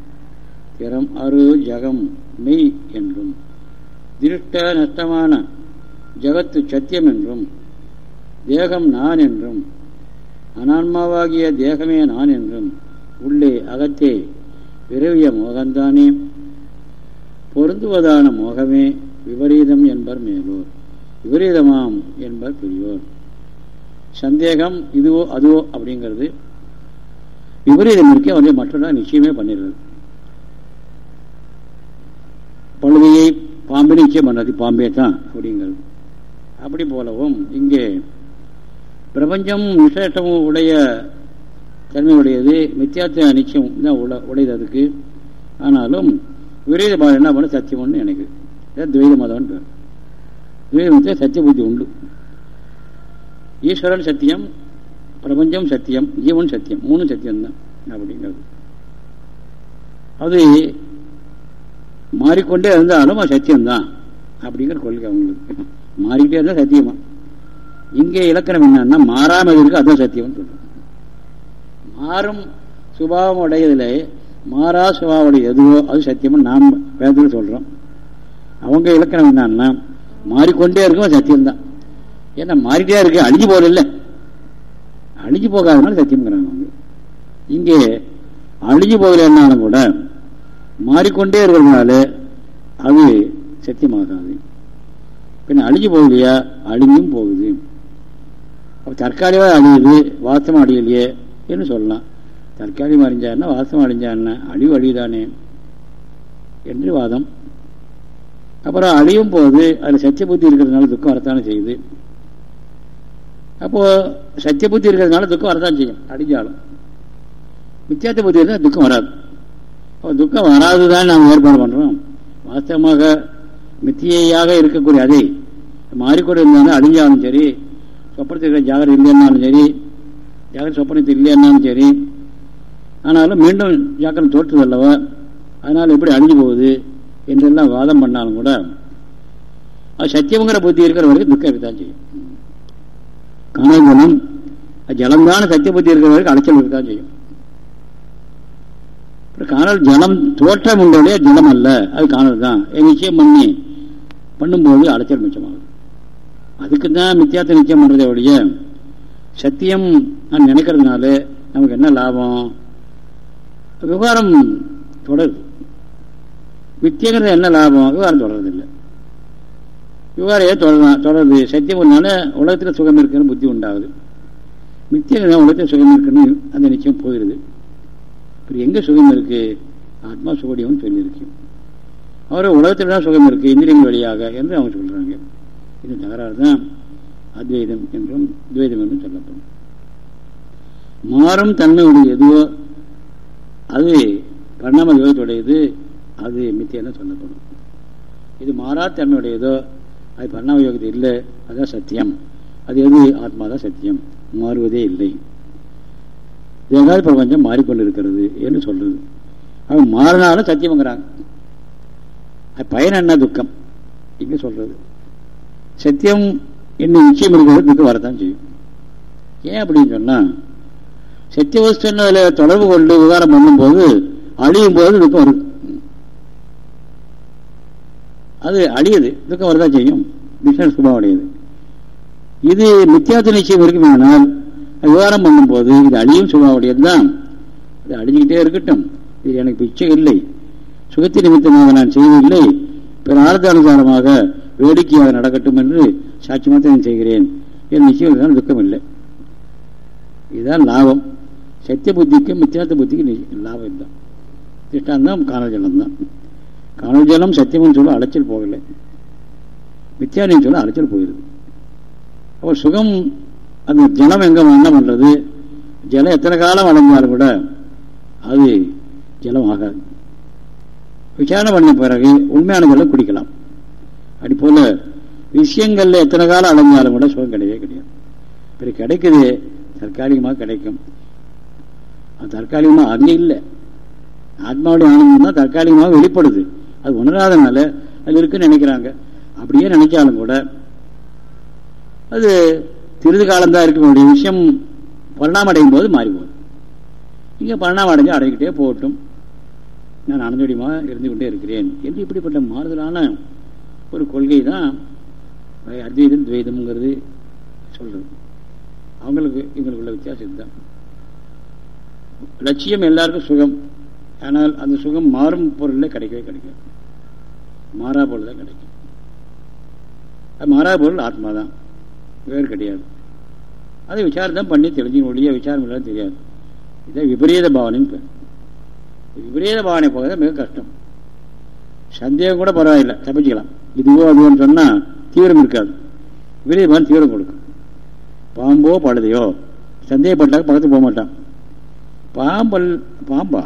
திறம் அரு ஜகம். மெய் என்றும் திருஷ்ட நஷ்டமான ஜகத்து சத்தியம் என்றும் தேகம் நான் என்றும் அனான்மாவாகிய தேகமே நான் என்றும் உள்ளே அகத்தே விரவிய மோகந்தானே பொருந்துவதான மோகமே விபரீதம் என்பர் மேலோர் விபரீதமாம் என்பர் பெரியோர். சந்தேகம் இதுவோ அதுவோ அப்படிங்கிறது விபரீதம் இருக்கே அவருடைய மற்றொரு நிச்சயமே பண்ணிடுறது. பழுதையை பாம்பு நிச்சயம் பண்ணது பாம்பே தான் அப்படிங்கிறது. அப்படி போலவும் இங்கே பிரபஞ்சம் விசேஷமும் உடைய தன்மையுடையது மித்தியாத்த நிச்சயம் தான் உட உடையது அதுக்கு. ஆனாலும் விரீத பாடம் என்ன பண்ண சத்தியம் ஒன்று எனக்கு. துவைத மதம்னு பேர். துவைத மதத்தில் சத்திய புத்தி உண்டு. ஈஸ்வரன் சத்தியம் பிரபஞ்சம் சத்தியம் ஜீவன் சத்தியம் மூணு சத்தியம்தான் அப்படிங்கிறது. அது மாறிக்கொண்டே இருந்தாலும் அது சத்தியம்தான் அப்படிங்கிற கொள்கை அவங்களுக்கு. மாறிக்கிட்டே இருந்தால் சத்தியமா? இங்கே இலக்கணம் என்னன்னா மாறாமல் இருக்கு அதுதான் சத்தியம்னு சொல்றோம் மாறும் சுபாவம் உடையதில் மாறா சுபாவம் உடைய எதுவோ அது சத்தியம்னு நாம் வேதத்தில் சொல்கிறோம் அவங்க இலக்கணம் என்னன்னா மாறிக்கொண்டே இருக்கும் சத்தியம்தான். ஏன்னா மாறிட்டே இருக்கு அழிஞ்சு போகல அழிஞ்சு போகாதனால சத்தியம்ங்கிறாங்க அவங்க. இங்கே அழிஞ்சு போகலன்னாலும் கூட மாறிக்கொண்டே இருக்கிறதுனால அது சத்தியமாகாது. பின்ன அழிஞ்சு போகலையா? அழிஞ்சும் போகுது. அப்போ தற்காலிகமாக அழியுது வாசம் அழியலையே என்று சொல்லலாம். தற்காலிகம் அழிஞ்சாருன்னா வாசம் அழிஞ்சாருன்னா அழிவு அழியுதானே என்று வாதம். அப்புறம் அழியும் போது அதில் சத்திய புத்தி இருக்கிறதுனால துக்கம் வரத்தானே செய்யுது. அப்போ சத்திய புத்தி இருக்கிறதுனால துக்கம் வரத்தான் செய்யும் அடிஞ்சாலும் மித்தியாத்த புத்தி இருந்தால் துக்கம் வராது. துக்கம் வராதுதான் நாம் ஏற்பாடு பண்ணுறோம் வாஸ்தவமாக மித்தியாக இருக்கக்கூடிய அதை. மாறிக்கொண்டு இருந்தாலும் அழிஞ்சாலும் சரி சொப்பனத்தில் இருக்கிற ஜாகிரதை இல்லைன்னாலும் சரி ஜாகிரதை சொப்பனத்தில் இல்லைன்னாலும் சரி ஆனாலும் மீண்டும் ஜாக்கிரம் தோற்றுது அல்லவா? அதனால் எப்படி அழிஞ்சு போகுது என்றெல்லாம் வாதம் பண்ணாலும் கூட அது சத்தியங்கிற புத்தி இருக்கிற வரைக்கும் துக்கம் இருக்கத்தான் செய்யும். கனகுணம் ஜலம்தான சத்திய புத்தி இருக்கிற வரைக்கும் அலைச்சல் இருக்கத்தான் செய்யும். காணல் ஜலம் தோற்றம் உள்ளே ஜலம் அல்ல அது காணல் தான். நிச்சயம் பண்ணி பண்ணும்போது அலைச்சல் மிச்சமாகும் அதுக்கு தான் மித்தியார்த்த நிச்சயம் பண்ணுறதே ஒழிய சத்தியம் நான் நினைக்கிறதுனால நமக்கு என்ன லாபம்? விவகாரம் தொடருது. மித்தியங்கிறது என்ன லாபம்? விவகாரம் தொடர்றதில்லை. விவகாரம் ஏதோ தொடரலாம் தொடருது? சத்தியம் ஒன்றால உலகத்தில் சுகம் இருக்குன்னு புத்தி உண்டாகுது. மித்தியங்கிறது உலகத்தில் சுகம் இருக்குன்னு அந்த நிச்சயம் போயிடுது எங்கே சுகம் இருக்கு? ஆத்மா சுகடியம்னு சொல்லியிருக்கேன் அவரை உலகத்தில் தான் சுகம் இருக்கு இந்திரியங்கள் வழியாக என்று அவங்க சொல்றாங்க. இது தகராறு தான் அத்வைதம் என்றும் துவைதம் என்றும் சொல்லப்படும். மாறும் தன்மை உடைய எதுவோ அது பரிணாம யோகத்துடையது அது மித்தியான சொல்லப்படும். இது மாறா தன்மையுடையதோ அது பரிணாம யோகத்து இல்லை அதுதான் சத்தியம். அது எது? ஆத்மா தான் சத்தியம். மாறுவதே இல்லை. தேகாதி பிரபஞ்சம் மாறிக்கொண்டிருக்கிறது என்று சொல்றது. அவன் மாறினாலும் சத்தியம்ங்கிறாங்க. பயன் என்ன துக்கம்? இங்க சொல்றது. சத்தியம் என்ன நிச்சயம் இருக்கிறது துக்கம் வரத்தான் செய்யும். ஏன் அப்படின்னு சொன்னா சத்திய வஸ்து அதில் தொடர்பு கொண்டு விவகாரம் பண்ணும்போது அழியும் போது துக்கம் வருது அது அழியுது துக்கம் வரதான் செய்யும். பிசினஸ் சுபாவம் அடையுது. இது நித்தியாத்த நிச்சயம் இருக்குமானால் விவகாரம் பண்ணும்போது இது அழியும் சுபாவுடையது தான் இது அழிஞ்சுக்கிட்டே இருக்கட்டும். இது எனக்கு பிச்சை இல்லை. சுகத்தி நிமித்தமாக நான் செய்வதில்லை பிற ஆர்த்தானுசாரமாக வேடிக்கையாக நடக்கட்டும் என்று சாட்சியமாக நான் செய்கிறேன். என் நிச்சயம் துக்கம் இல்லை. இதுதான் லாபம். சத்திய புத்திக்கு மித்தியார்த்த புத்திக்கு லாபம் தான் திஷ்டாந்தம் காணல் ஜலம் தான் காணல் ஜலம் சத்தியம்னு சொல்ல அலைச்சல் போகலை. மித்தியானின்னு சொல்ல அலைச்சல் போயிடுது. அப்போ சுகம் அந்த ஜலம் எங்க என்ன பண்றது ஜலம் எத்தனை காலம் அடைஞ்சாலும் கூட அது ஜலம் ஆகாது. விசாரணை பண்ண பிறகு உண்மையான ஜலம் குடிக்கலாம். அப்படி போல விஷயங்கள்ல எத்தனை காலம் அடைஞ்சாலும் கூட சுகம் கிடையவே கிடையாது. பிறகு கிடைக்குது தற்காலிகமாக கிடைக்கும். அது தற்காலிகமாக அங்கே இல்லை. ஆத்மாவுடைய ஆனந்தம் தான் தற்காலிகமாக வெளிப்படுது. அது உணராதனால அது இருக்குன்னு நினைக்கிறாங்க. அப்படியே நினைச்சாலும் கூட அது சிறிது காலம்தான் இருக்கக்கூடிய விஷயம் பரிணாமம் அடையும் போது மாறி போகுது இங்கே பரிணாமம் அடைஞ்சு அடைக்கிட்டே போகட்டும். நான் அனந்தடிமா இருந்து கொண்டே இருக்கிறேன் என்று இப்படிப்பட்ட மாறுதலான ஒரு கொள்கை தான் அத்வைதம் துவைதம்ங்கிறது சொல்றது. அவங்களுக்கு எங்களுக்கு உள்ள வித்தியாசம் இதுதான். லட்சியம் எல்லாருக்கும் சுகம். ஆனால் அந்த சுகம் மாறும் பொருளில் கிடைக்கவே கிடைக்காது. மாறா பொருள் தான் கிடைக்கும். அது மாறா பொருள் ஆத்மா தான் வேறு கிடையாது. அதை விசாரம் தான் பண்ணி தெரிஞ்சு ஒழிய விசாரம் இல்லாத தெரியாது. இதை விபரீத பாவனைன்னு பேர். விபரீத பாவனை போகிறது மிக கஷ்டம். சந்தேகம் கூட பரவாயில்லை. தப்பிச்சுக்கலாம். இதுவோ அதுவோன்னு சொன்னால் தீவிரம் இருக்காது. விபரீத பாவனை தீவிரம் கொடுக்கும். பாம்போ பழுதையோ சந்தேகப்பட்டாக்க பக்கத்து போக மாட்டான். பாம்பல் பாம்பா?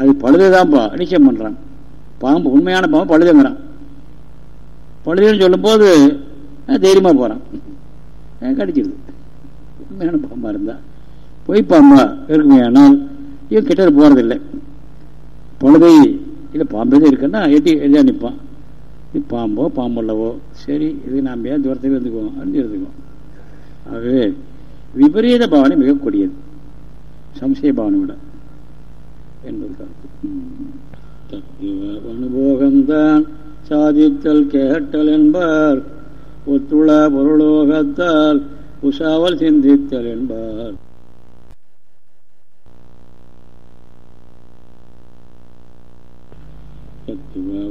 அது பழுதுதான்ப்பா நிச்சயம் பண்ணுறான் பாம்பு உண்மையான பாம்பு பழுதுங்கிறான். பழுதுன்னு சொல்லும்போது தைரியமாக போகிறான் கடிச்சிருது உண்மையான பாம்பா இருந்தா. பொய் பாம்பா இருக்குமே ஆனால் இவன் கிட்ட போகிறதில்லை பொழுதை இல்லை பாம்பே இருக்குன்னா எட்டி எதிராக நிற்பான் இது பாம்போ பாம்பல்லவோ சரி இது நாம் ஏன் தூரத்துக்கு இருந்துக்குவோம் அப்படின்னு இருந்துக்குவோம். ஆகவே விபரீத பாவனை மிக கொடியது. சம்சய பாவனை விட. என்பது கருத்து. அனுபோகம்தான் சாதித்தல் கேட்டல் என்பார். ஒத்துள பொருளோகத்தால் உஷாவல் சிந்தித்தல் என்பார்.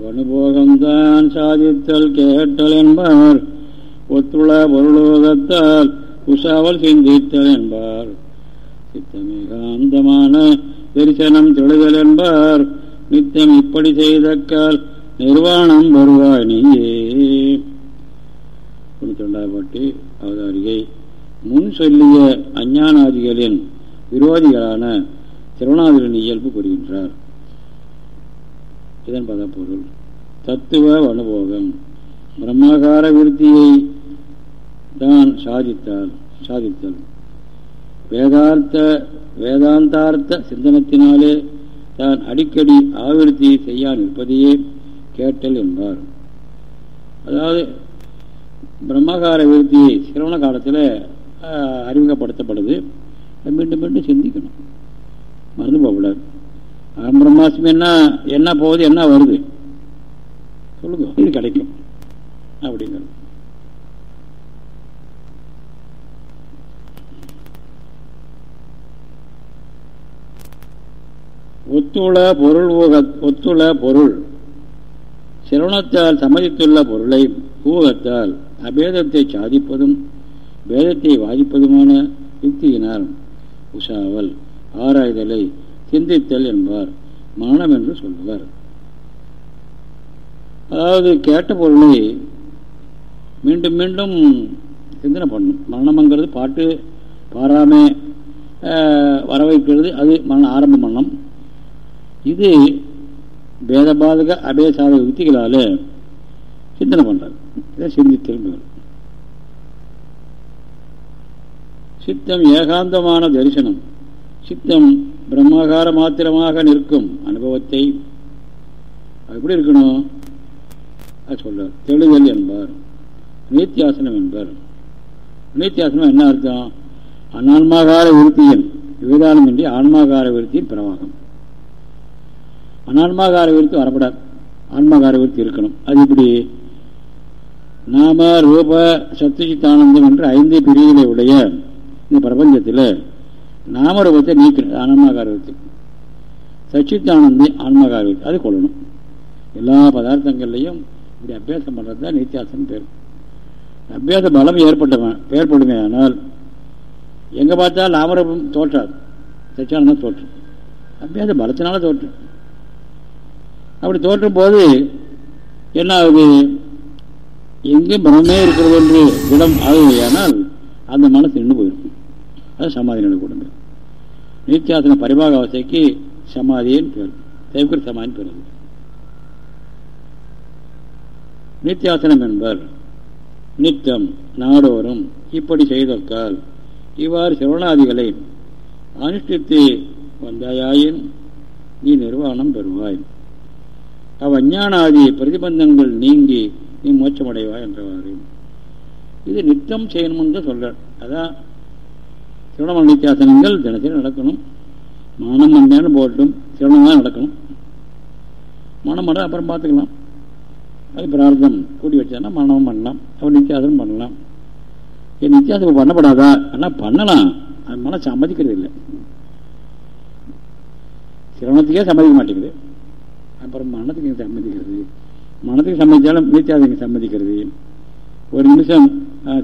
அனுபோகம்தான் சாதித்தல் கேட்டல் என்பார். ஒத்துள பொருளோகத்தால் உஷாவல் சிந்தித்தல் என்பார். சித்தமேகாந்தமான தரிசனம் தொழுதல் என்பார். நித்தம் இப்படி செய்தக்கால் நிர்வாணம் வருவாய் நீயே. தொண்டாப்பட்டி அவதாரிகை முன் சொல்லிய அஞ்ஞானாதிகளின் விரோதிகளான திருவண்ணாதிரின் இயல்பு கூறுகின்றார் இதன் பத பொருள் தத்துவ அனுபோகம் பிரம்மாகார விருத்தியை தான் சாதித்தால் சாதித்தல். வேதார்த்த வேதாந்தார்த்த சிந்தனத்தினாலே தான் அடிக்கடி ஆவிருத்தி செய்யா நிற்பதையே கேட்டல் என்பார். அதாவது பிரம்மகார விருத்தி சிரவண காலத்தில் அறிமுகப்படுத்தப்படுது. மீண்டும் மீண்டும் சிந்திக்கணும். மறந்து போகக்கூடாது. அகம் பிரம்மாஸ்மி என்ன என்ன போகுது என்ன வருது? சொல்லுங்க. இது கிடைக்கும். அப்படிங்கிறது. ஒத்துள பொருள் ஒத்துள்ள பொருள். சிரவணத்தால் சம்மதித்துள்ள பொருளை ஊகத்தால் அபேதத்தை சாதிப்பதும் பேதத்தை வாதிப்பதுமான யுக்தியினால் உஷாவல் ஆராய்தலை சிந்தித்தல் என்பார் மரணம் என்று சொல்லுவார். அதாவது கேட்ட பொருளை மீண்டும் மீண்டும் சிந்தனை பண்ணும். மரணம்ங்கிறது பாட்டு பாராமே வர வைக்கிறது அது மரண ஆரம்ப மரணம். இது பேதபாதக அபேசாத யுக்திகளால் சிந்தனை பண்றார் இதை சிந்தித்தல் சித்தம் ஏகாந்தமான தரிசனம். சித்தம் பிரம்மாகார மாத்திரமாக நிற்கும் அனுபவத்தை எப்படி இருக்கணும்? அது சொல்றார். தெளிதல் என்பார். நித்தியாசனம் என்பார். நித்தியாசனம் என்ன அர்த்தம்? அனான்மாகார விருத்தியின் விவதானம் இன்றி ஆன்மாகார விருத்தியின் பிரவாகம் அனான்மாகார விருத்தி வரப்படாது. ஆன்மாகார விருத்தி இருக்கணும். அது இப்படி நாம ரூப சத்துச்சித்தானந்தம் என்று ஐந்து பிரிவுகளை உடைய இந்த பிரபஞ்சத்தில் நாமரூபத்தை நீக்கணும் ஆன்மாகார விருத்தி சச்சித்தானந்தி ஆன்மாகார அது கொள்ளணும். எல்லா பதார்த்தங்கள்லையும் இப்படி அபியாசம் பண்ணுறது தான் நித்தியாசம் பேர். அபியாச பலம் ஏற்பட்டவன் ஏற்படுமே ஆனால் எங்கே பார்த்தாலும் நாமரூபம் தோற்றாது. சச்சியானந்தம் தோற்றும் அபியாச பலத்தினால தோற்றும் அப்படி தோற்றும் போது என்ன ஆகுது? எங்கே பிரம்மே இருக்கிறது என்று இடம் ஆகுதையானால் அந்த மனசு நின்று போயிருக்கும் அது சமாதி நிலைக்கூடுங்க நித்தியாசன பரிபாக அவசைக்கு சமாதியின் பேர். தேவக்குரி சமாதின் பேர். நித்தியாசனம் என்பர். நித்தம் நாடோறும் இப்படி செய்தற்கால் இவ்வாறு சிவனாதிகளை அனுஷ்டித்து வந்தாயின் நீ நிர்வாணம் பெறுவாய். அவ் அஞ்ஞானாதி பிரதிபந்தங்கள் நீங்கி நீ மோட்சமடைவாய் என்றவாறு. இது நித்தம் செய்யணும்னு தான் சொல்றார். அதான் சிவனமன நித்தியாசனங்கள் தினசரி நடக்கணும். மனம் மண்டேன்னு போட்டும் சிவனம் தான் நடக்கணும். மனம் மடம் அப்புறம் பார்த்துக்கலாம். அது பிரார்த்தம். கூடி வச்சானா மனமும் பண்ணலாம். அப்புறம் நித்தியாசனம் பண்ணலாம். என் நித்தியாசம் பண்ணப்படாதா? ஆனால் பண்ணலாம். அது மனம் சம்மதிக்கிறது இல்லை. சிரவணத்துக்கே சம்மதிக்க மாட்டேங்குது. அப்புறம் மனத்துக்கு சம்மதிக்கிறது? மனத்துக்கு சம்மதிச்சாலும் நித்தியாசம் சம்மதிக்கிறது. ஒரு நிமிஷம்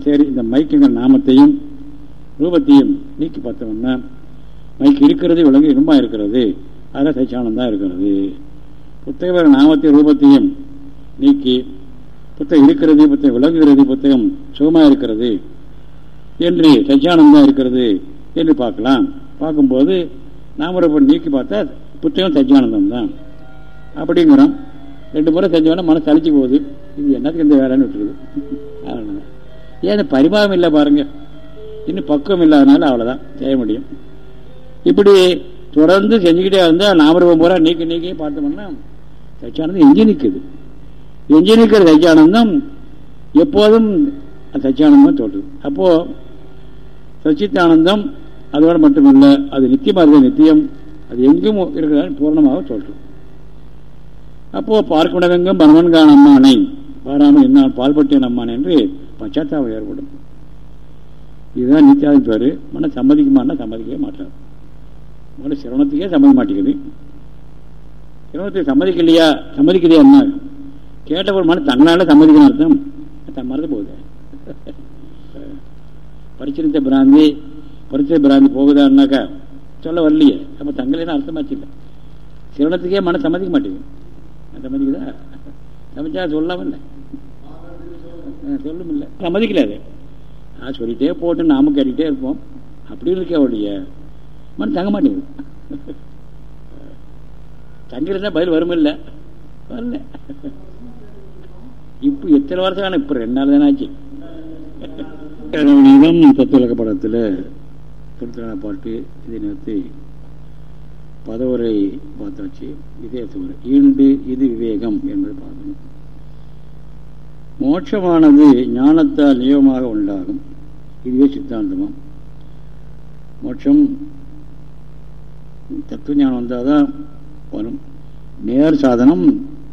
சரி இந்த மைக்குங்கிற நாமத்தையும் ரூபத்தையும் நீக்கி பார்த்தோம்னா மைக்கு இருக்கிறது விலங்கு இன்பமா இருக்கிறது. அதில் சச்சியானந்தான் இருக்கிறது. புத்தக நாமத்தையும் ரூபத்தையும் நீக்கி புத்தகம் இருக்கிறது புத்தகம் விளங்குகிறது புத்தகம் சுகமாக இருக்கிறது என்று சச்சியானந்தம் இருக்கிறது என்று பார்க்கலாம். பார்க்கும்போது நாமரூபம் நீக்கி பார்த்தா புத்தகம் சச்சியானந்தம் தான் அப்படிங்கிறோம். ரெண்டு முறை செஞ்சோன்னா மனசு அழிச்சு போகுது. இது என்னத்துக்கு இந்த வேலைன்னு விட்டுருது. ஏன் பரிமாணம் இல்லை பாருங்க. இன்னும் பக்குவம் இல்லாதனால அவ்வளோதான் செய்ய முடியும். இப்படி தொடர்ந்து செஞ்சுக்கிட்டே இருந்தால் நாமரூபம் பூரா நீக்கி நீக்கி பார்த்தோம்னா சச்சியானந்தம் எஞ்சி நிற்குது எஞ்சி நிற்கிற சச்சியானந்தம் எப்போதும் சச்சியானந்தம் தோற்றுது அப்போது சச்சித்தானந்தம் அதோட மட்டுமல்ல அது நித்தியமாக இருக்கிற நித்தியம் அது எங்கும் இருக்கிற பூர்ணமாக தோற்றும் அப்போ பார்க்குடவெங்கும் பரமன்கான் அம்மானை பாராமல் என்ன பால்பட்டேன் அம்மான் என்று பச்சாத்தாபம் ஏற்படும். இதுதான் நித்தியாவின் பேரு. மன சம்மதிக்குமானா சம்மதிக்கவே மாட்டார். மன சிரவணத்துக்கே சம்மதி மாட்டேங்குது. சிரவணத்துக்கு சம்மதிக்கலையா? சம்மதிக்கலையா என்ன கேட்டவர் மன தங்களால சம்மதிக்கணும் அர்த்தம். மறந்து போகுது. பரிச்சரித்த பிராந்தி பரிச்சய பிராந்தி போகுதான்னாக்கா சொல்ல வரலையே. அப்போ தங்களே அர்த்தமாச்சு இல்லை. சிரவணத்துக்கே மன சம்மதிக்க மாட்டேங்குது. சம்மதிக்குதா சமைச்சா சொல்லாம இல்லை. சொல்லும் இல்லை. சம்மதிக்கல அது. நான் சொல்லிட்டே போட்டு நாம கேட்டுக்கிட்டே இருப்போம். அப்படி இருக்க அவளுடைய மன தங்க மாட்டேங்குது. தங்கிருந்தா பதில் வரும் இல்லை? வரல. இப்போ எத்தனை வருஷம் ஆனால் இப்போ ரெண்டு நாள் தானே ஆச்சு. தத்துவலக படத்தில் திருத்தலான பாட்டு இதை நிறுத்தி பதவுரை பார்த்தாச்சு இதே சுவர் ஈண்டு இது விவேகம் என்பதை பார்க்கணும். மோட்சமானது ஞானத்தால் நியமமாக உண்டாகும். இதுவே சித்தாந்தமாம். மோட்சம் தத்துவ ஞானம் வந்தால் தான் வரும். நேர் சாதனம்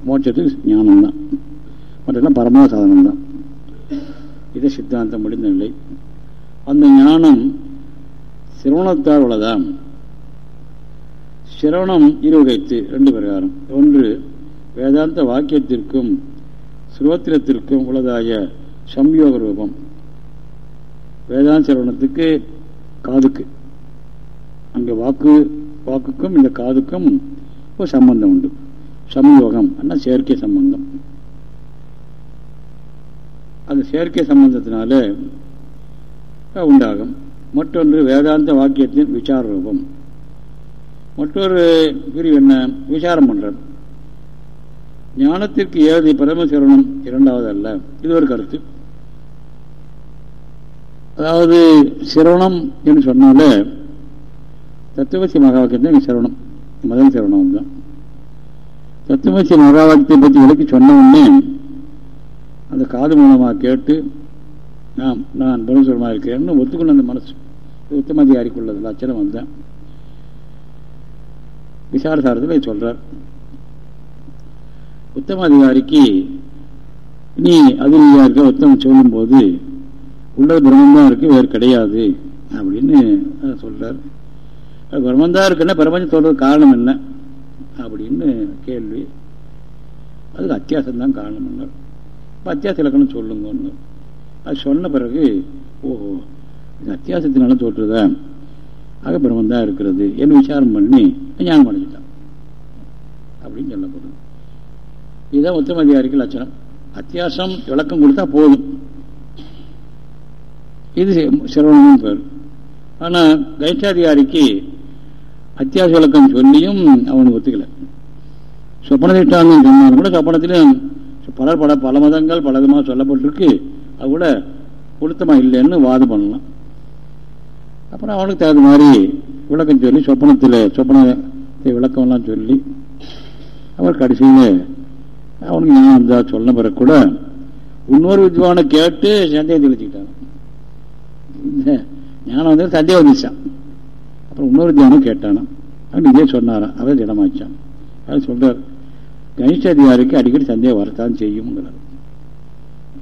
மோட்சத்துக்கு ஞானம் தான் மற்றெல்லாம் பரமா சாதனம் தான் இது சித்தாந்தம் முடிந்த நிலை. அந்த ஞானம் சிரவணத்தால் உள்ளதாம். சிரவணம் இருவகைத்து ரெண்டு பிரகாரம். ஒன்று வேதாந்த வாக்கியத்திற்கும் சுரோத்திரத்திற்கும் உள்ளதாய சம்யோக ரூபம். வேதாந்த சிரவணத்துக்கு காதுக்கு. அங்கே வாக்கு வாக்குக்கும் இந்த காதுக்கும் ஒரு சம்பந்தம் உண்டு. சம்யோகம் ஆனால் செயற்கை சம்பந்தம். அந்த செயற்கை சம்பந்தத்தினால உண்டாகும். மற்றொன்று வேதாந்த வாக்கியத்தின் விசார ரூபம். மற்றொரு பிரிவு என்ன? விசாரம் பண்றார் ஞானத்திற்கு ஏது பரமசிரவணம் இரண்டாவது அல்ல இது ஒரு கருத்து. அதாவது சிரவணம் என்று சொன்னால தத்துவசி மகாவாக்கியம் தான் சிரவணம் முதல் சிரவணம் தான் தத்துவசி மகாவாக்கியத்தை பற்றி விலக்கி சொன்ன உடனே அந்த காது மூலமாக கேட்டு நாம் நான் பிரம்மசுரமாக இருக்கிறேன்னு ஒத்துக்கொண்டு அந்த மனசு. உத்தமதிகாரிக்குள்ளது லட்சணம் வந்தேன் விசாரசாரத்தில் சொல்றார். உத்தமாதிகாரிக்கு நீ அதிரியா இருக்க உத்தமம் சொல்லும் போது உள்ளது பிரம்மந்தான் இருக்கு வேறு கிடையாது அப்படின்னு சொல்றார். பிரம்மந்தான் இருக்குன்னா பிரபஞ்சம் சொல்றது காரணம் என்ன? அப்படின்னு கேள்வி. அதுக்கு அத்தியாசம்தான் காரணம் இப்போ அத்தியாச இலக்கணம் சொல்லுங்க அது சொன்ன பிறகு ஓஹோ இது அத்தியாசத்தினால தோற்றுதா ஆக பிரம்மன் தான் இருக்கிறது என்று விசாரம் பண்ணி ஞானம் அடைஞ்சிட்டான் அப்படின்னு சொல்லப்படுது இதுதான் உத்தம அதிகாரிக்கு லட்சணம். அத்தியாசம் விளக்கம் கொடுத்தா போதும். இது சிரவணமும் பேர். ஆனால் கைட்டாதிகாரிக்கு அத்தியாச விளக்கம் சொல்லியும் அவனுக்கு ஒத்துக்கல. சொப்பன சொன்னாலும் கூட சொப்பனத்திலும் பல பல பல மதங்கள் பல விதமாக சொல்லப்பட்டிருக்கு. அது கூட பொருத்தமாக இல்லைன்னு வாதம் பண்ணலாம். அப்புறம் அவனுக்கு தகுந்த மாதிரி விளக்கம் சொல்லி சொப்பனத்தில் சொப்பனத்தை விளக்கம்லாம் சொல்லி அவர் கடைசியில் அவனுக்கு ஞானம் இருந்தால் சொன்ன பிறகு கூட இன்னொரு வித்வானை கேட்டு சந்தேகம் தெளிச்சுக்கிட்டாங்க ஞானம் வந்து சந்தேகம் வந்துச்சான் அப்புறம் இன்னொரு தியானம் கேட்டானான் அவன் இதே சொன்னாரான் அவன் திடமாச்சான் அது சொல்றார் கணிஷ்டாதிகாரிக்கு அடிக்கடி சந்தேகம் வரத்தான் செய்யும்ங்கிறார்.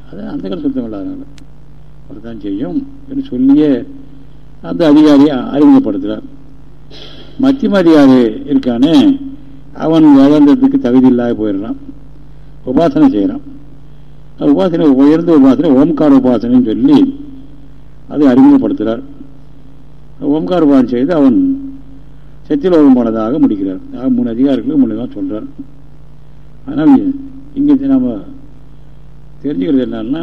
அது அந்த காலம் சுத்தம் இல்லாதனால வரத்தான் செய்யும் என்று சொல்லியே அந்த அதிகாரியை அறிமுகப்படுத்துகிறார் மத்தியம அதிகாரி இருக்கானே அவன் வேதாந்தத்துக்கு தகுதி இல்லாத போயிடுறான். உபாசனை செய்கிறான் உபாசனை உயர்ந்த உபாசனை ஓம்கார உபாசனைன்னு சொல்லி அதை அறிமுகப்படுத்துகிறார் ஓம்கார உபாசனை செய்து அவன் சத்தியலோகம் போனதாக முடிக்கிறார். ஆக மூணு அதிகாரிகளுக்கு மூணு தான் சொல்கிறார் அதனால் இங்கே நம்ம தெரிஞ்சுக்கிறது என்னன்னா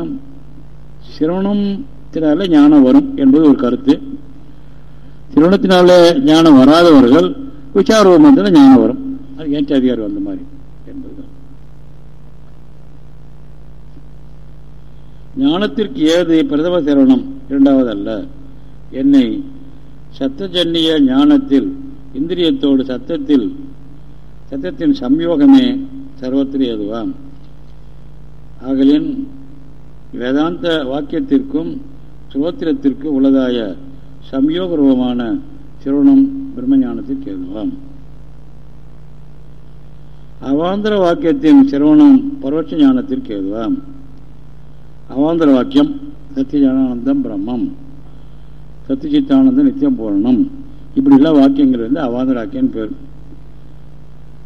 சிரவணத்தினால ஞானம் வரும் என்பது ஒரு கருத்து. சிரவணத்தினால ஞானம் வராதவர்கள் விசாரத்தில் ஞானம் வரும். அது ஏற்ற அதிகாரம் வந்த மாதிரி என்பதுதான். ஞானத்திற்கு ஏது பிரதம சிரவணம் இரண்டாவது அல்ல என்னை சத்தஜன்னிய ஞானத்தில் இந்திரியத்தோடு சத்தத்தில் சத்தத்தின் சம்யோகமே சர்வத்தில் ஏதுவாம். ஆகலின் வேதாந்த வாக்கியத்திற்கும் சுரோத்திரத்திற்கும் உள்ளதாய சம்யோக ரூபமான சிறுவனம் பிரம்மஞானத்தை ஏதுவாம் அவாந்தர வாக்கியத்தின் சிரவணம் பரோட்ச ஞானத்திற்கு ஏதுவாம் அவாந்தர வாக்கியம் சத்தியஜானந்தம் பிரம்மம். சத்தியசித்தானந்தம் நித்தியம் பூரணம். இப்படி எல்லாம் வாக்கியங்கள் வந்து அவாந்தர வாக்கியம் பேர்.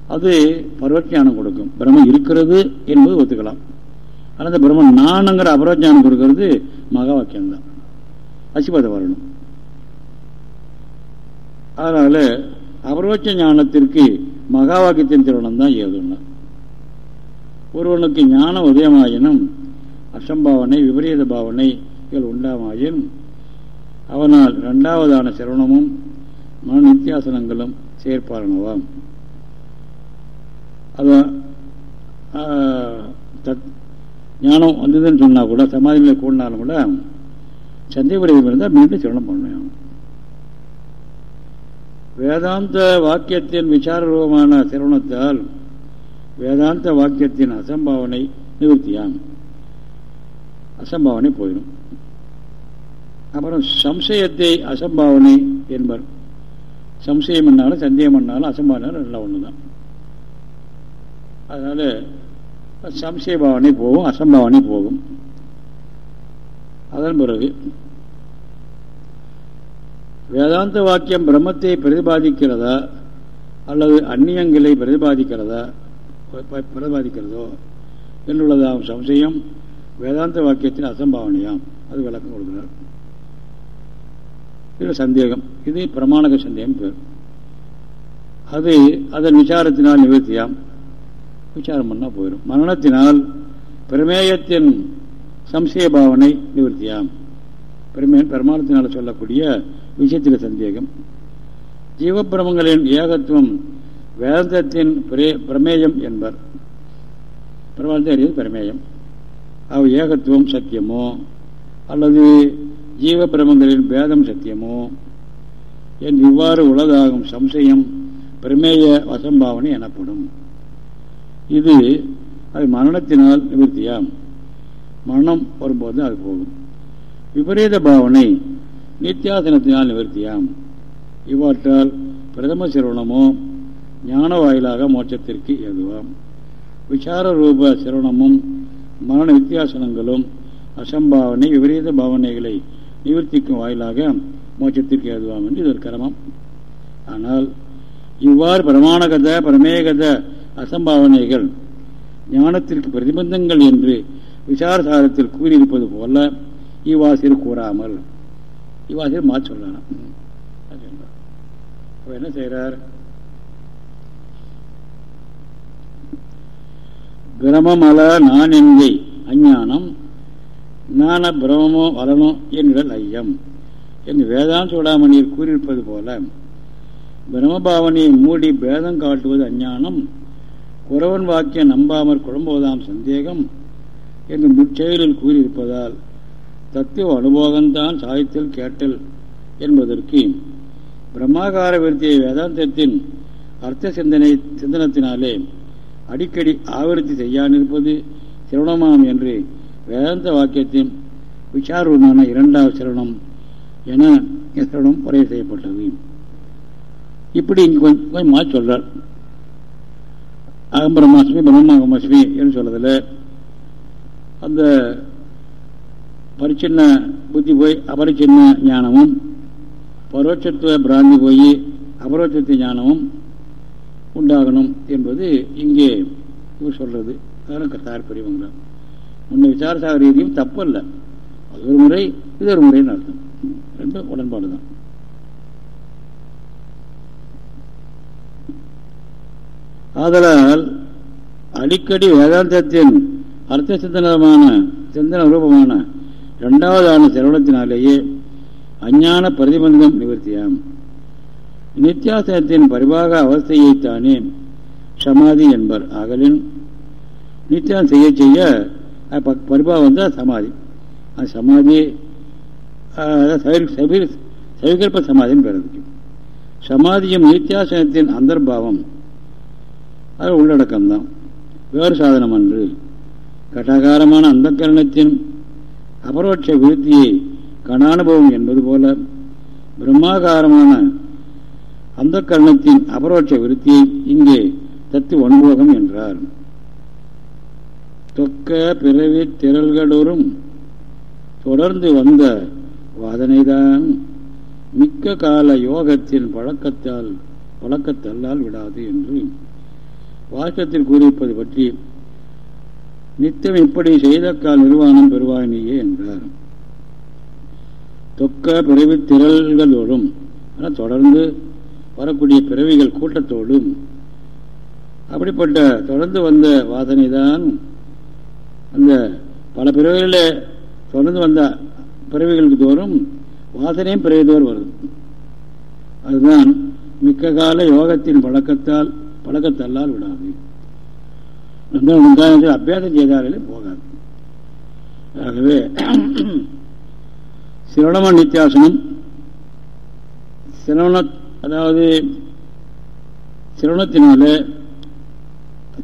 அது பரோட்சானம் கொடுக்கும். பிரம்மம் இருக்கிறது என்பது ஒத்துக்கலாம். ஆனால் இந்த பிரம்மன் நானுங்கிற அபரோஜானம் கொடுக்கறது மகா வாக்கியம்தான். அசிபத வரணும். அதனால அபரோட்ச ஞானத்திற்கு மகா வாக்கியத்தின் திருவண்ணம் தான் ஏதுன்னா. ஒருவனுக்கு ஞான உதயமாயினும் அசம்பாவனை விபரீத பாவனைகள் உண்டாமாயின் அவனால் இரண்டாவதான சிரவணமும் மன நித்தியாசனங்களும் செயற்பாரணவாம் அதான் ஞானம் வந்ததுன்னு சொன்னால் கூட சமாதியில் கூடினாலும் கூட சந்தேகம் இருந்தால் மீண்டும் சிரவணம் பண்ணணும். வேதாந்த வாக்கியத்தின் விசாரரூபமான சிரவணத்தால் வேதாந்த வாக்கியத்தின் அசம்பாவனை நிவர்த்தியாம். அசம்பாவனை போயிடும். அப்புறம் சம்சயத்தை அசம்பாவனை என்பர். சம்சயம் என்னாலும் சந்தேகம் என்னாலும் அசம்பாவனை எல்லாம் ஒன்று தான் அதனால் சம்சய பாவனை போகும் அசம்பாவனை போகும். அதன் பிறகு வேதாந்த வாக்கியம் பிரம்மத்தை பிரதிபாதிக்கிறதா? அல்லது அந்நியங்களை பிரதிபாதிக்கிறதா? பிரதிபாதிக்கிறதோ? என்றுள்ளதாம் சம்சயம். வேதாந்த வாக்கியத்தின் அசம்பாவனையாம். அது விளக்கம் கொடுக்கிறார். இது சந்தேகம். இது பிரமாணக சந்தேகம் பேர். அது அதன் விசாரத்தினால் நிவர்த்தியாம். விசாரம் பண்ணால் போயிடும் மரணத்தினால் பிரமேயத்தின் சம்சய பாவனை நிவர்த்தியாம். பிரமே பெருமானத்தினால் சொல்லக்கூடிய விஷயத்தில் சந்தேகம். ஜீவபிரமங்களின் ஏகத்துவம் வேதத்தின் பிரமேயம் என்பர். பிரமாணத்தை அறிவது பிரமேயம். அவ் ஏகத்துவம் சத்தியமோ? அல்லது ஜீவபிரமங்களின் பேதம் சத்தியமோ? என் இவ்வாறு உலகாகும் சம்சயம் பிரமேய வசம்பாவனை எனப்படும். இது அது மரணத்தினால் நிவர்த்தியாம். மரணம் வரும்போது அது போகும். விபரீத பாவனை நித்தியாசனத்தினால் நிவர்த்தியாம். இவ்வாற்றால் பிரதம சிரவணமோ ஞான வாயிலாக மோட்சத்திற்கு ஏதுவாம். விசார ரூப சிரவணமும் மரண வித்தியாசனங்களும் அசம்பாவனை விபரீத பாவனைகளை நிவர்த்திக்கும் வாயிலாக மோட்சத்திற்கு ஏதுவாம் என்று இது ஒரு கிரமம் ஆனால் இவ்வாறு பிரமாணகத பிரமேகத அசம்பாவனைகள் ஞானத்திற்கு பிரதிபந்தங்கள் என்று விசாரசாரத்தில் கூறியிருப்பது போல இவ்வாசிறு கூறாமல் இவ்வாசிரியர் மாற்றி சொல்லலாம் என்ன செய்கிறார் பிரமமல நான் எங்கே அஞ்ஞானம். ஞான பிரமமோ வலனோ என்கிற ஐயம். என்று வேதாந்த சூடாமணியில் கூறியிருப்பது போல பிரம்மபாவனையை மூடி பேதம் காட்டுவது அஞ்ஞானம். குறவன் வாக்கியம் நம்பாமற் குழம்புவதாம் சந்தேகம் என்று முச்செயலில் கூறியிருப்பதால் தத்துவ அனுபவம்தான் சாதித்தல் கேட்டல் என்பதற்கு பிரம்மாகார விருத்தியை வேதாந்தத்தின் அர்த்த சிந்தனை சிந்தனத்தினாலே அடிக்கடி ஆவர்த்தி செய்யானிருப்பது சிரவணமாம் என்று வேதாந்த வாக்கியத்தின் விசாரூபமான இரண்டாவது சிரவணம் என சிரவணம் முறை செய்யப்பட்டது. இப்படி இங்கே கொஞ்சம் மாற்றி சொல்றார். அகம் பிரம்மாஸ்மி பிரம்மாகமஸ்மி என்று சொல்றதில் அந்த பரிச்சின்ன புத்தி போய் அபரிச்சின்ன ஞானமும் பரோட்சத்துவ பிராந்தி போய் அபரோட்சத்துவ ஞானமும் உண்டாகணும் என்பது இங்கே இவர் சொல்றது. அதனால் தாற்பயங்க முன்ன விசாரசாக ரீதியும் தப்பு இல்லை அது ஒரு முறை இது ஒரு முறைன்னு அர்த்தம். ரெண்டும் உடன்பாடு தான். ஆதலால் அடிக்கடி வேதாந்தத்தின் அர்த்த சிந்தனமான சிந்தன ரூபமான இரண்டாவதான சிரவணத்தினாலேயே அஞ்ஞான பிரதிபந்தம் நிவர்த்தியாம். நித்தியாசனத்தின் பரிபாக அவஸ்தையைத்தானே சமாதி என்பர் ஆகலின். நித்தியம் செய்ய செய்ய பரிபாகம் தான் சமாதி. அது சமாதி சவிகல்ப சமாதின்னு பிறகு சமாதியும் நித்தியாசனத்தின் அந்தர்பாவம். அது உள்ளடக்கம்தான். வேறு சாதனம் அன்று கட்டாகாரமான அந்த கரணத்தின் அபரோட்ச விருத்தியை கணானுபவம் என்பது போல பிரம்மாகாரமான அந்த கரணத்தின் அபரோட்ச விருத்தியை இங்கே தத்து அனுபோகம் என்றார். தொக்க பிறவி திரள்களோரும் தொடர்ந்து வந்த வாதனைதான் மிக்க கால யோகத்தின் பழக்கத்தால் பழக்கத்தல்லால் விடாது என்று வாசத்தில் கூறியிருப்பது பற்றி நித்தம் இப்படி செய்த கால் நிர்வாணம் பெறுவாயினியே என்றார். தொக்க பிறவி திரள்களோடும் ஆனால் தொடர்ந்து வரக்கூடிய பிறவிகள் கூட்டத்தோடும் அப்படிப்பட்ட தொடர்ந்து வந்த வாசனை தான் அந்த பல பிறவிகளில் தொடர்ந்து வந்த பிறவிகளுக்கு தோறும் வாசனையும் பிறவி தோறும் வருது அதுதான் மிக்க கால யோகத்தின் பழக்கத்தால் பழக்கத்தல்லால் விடாது. அபியாசம் செய்தாலே போகாது. ஆகவே சிரவணம நித்தியாசனம் சிரவண அதாவது சிரவணத்தினால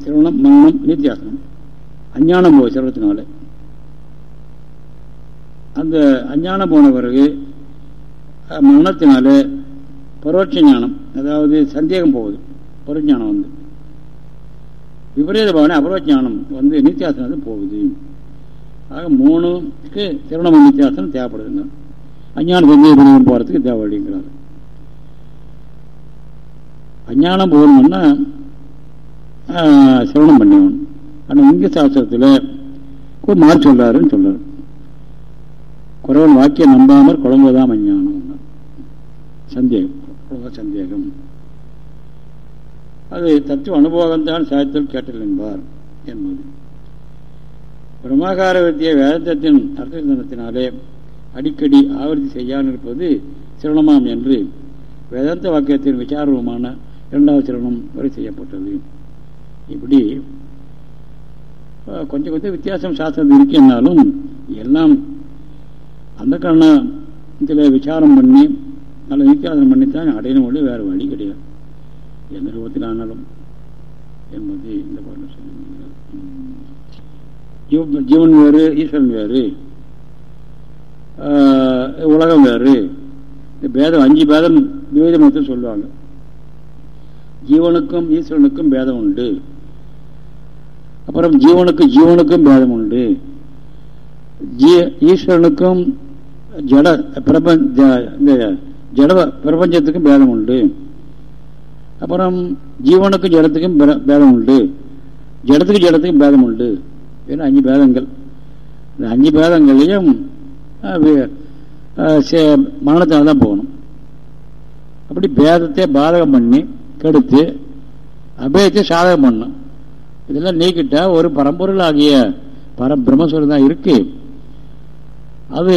சிரவணம் மரணம் நித்தியாசனம் அஞ்ஞானம் போய் சிரவணத்தினால அந்த அஞ்ஞானம் போன பிறகு மரணத்தினால பரோட்ச ஞானம் அதாவது சந்தேகம் போகுது பரோட்சானம் வந்து. விபரீத பாவனை அபரோஜானம் வந்து நித்தியாசனத்தில் போகுது. ஆக மூணுக்கு திருவண்ணாமலை நித்தியாசனம் தேவைப்படுதுங்க. அஞ்ஞான சந்தேகம் போகிறதுக்கு தேவைப்படுங்கிறார் அஞ்ஞானம் போகணும்னா சிரவணம் பண்ணிவன் ஆனால் இங்க சாஸ்திரத்தில் ஒரு மாறி சொல்கிறாருன்னு சொல்கிறார் குறவன் வாக்கியம் நம்பாமல் குழம்புதான் அஞ்ஞானம். சந்தேகம். சந்தேகம். அது தத்துவ அனுபவம்தான் சாத்தியம் கேட்டல் என்பார் என்பது. பிரமாகார வித்திய வேதத்தின் அர்த்தத்தினாலே அடிக்கடி ஆவர்த்தி செய்யாமல் இருப்பது சிரவணமாம் என்று வேதாந்த வாக்கியத்தின் விசாரமான இரண்டாவது சிரவணம் வரை செய்யப்பட்டது. இப்படி கொஞ்சம் கொஞ்சம் வித்தியாசம் சாஸ்திரம் இருக்குன்னாலும் எல்லாம் அந்த காரணத்தில் விசாரம் பண்ணி நல்ல வித்தியாசம் பண்ணித்தான் அடையணும் ஒன்று வேறு வழி கிடையாது. எந்த ரூபத்தில் ஆனாலும் என்பது இந்த பாடல் சொல்லுங்கள் ஜீவன் வேறு ஈஸ்வரன் வேறு உலகம் வேறு. இந்த பேதம் அஞ்சு பேதம் துவைத மட்டும் சொல்லுவாங்க. ஜீவனுக்கும் ஈஸ்வரனுக்கும் பேதம் உண்டு. அப்புறம் ஜீவனுக்கு ஜீவனுக்கும் பேதம் உண்டு. ஈஸ்வரனுக்கும் ஜட பிரபஞ்ச இந்த ஜட பிரபஞ்சத்துக்கும் பேதம் உண்டு. அப்புறம் ஜீவனுக்கும் ஜடத்துக்கும் பேதம் உண்டு ஜடத்துக்கு ஜடத்துக்கும் பேதம் உண்டு ஏன்னா அஞ்சு பேதங்கள்? இந்த அஞ்சு பேதங்களையும் மரணத்தினால தான் போகணும். அப்படி பேதத்தை பாதகம் பண்ணி கெடுத்து அபேயத்தை சாதகம் பண்ணும் இதெல்லாம் நீக்கிட்டா ஒரு பரம்பொருள் ஆகிய பர பிரம்மஸ்வரம் தான் இருக்கு. அது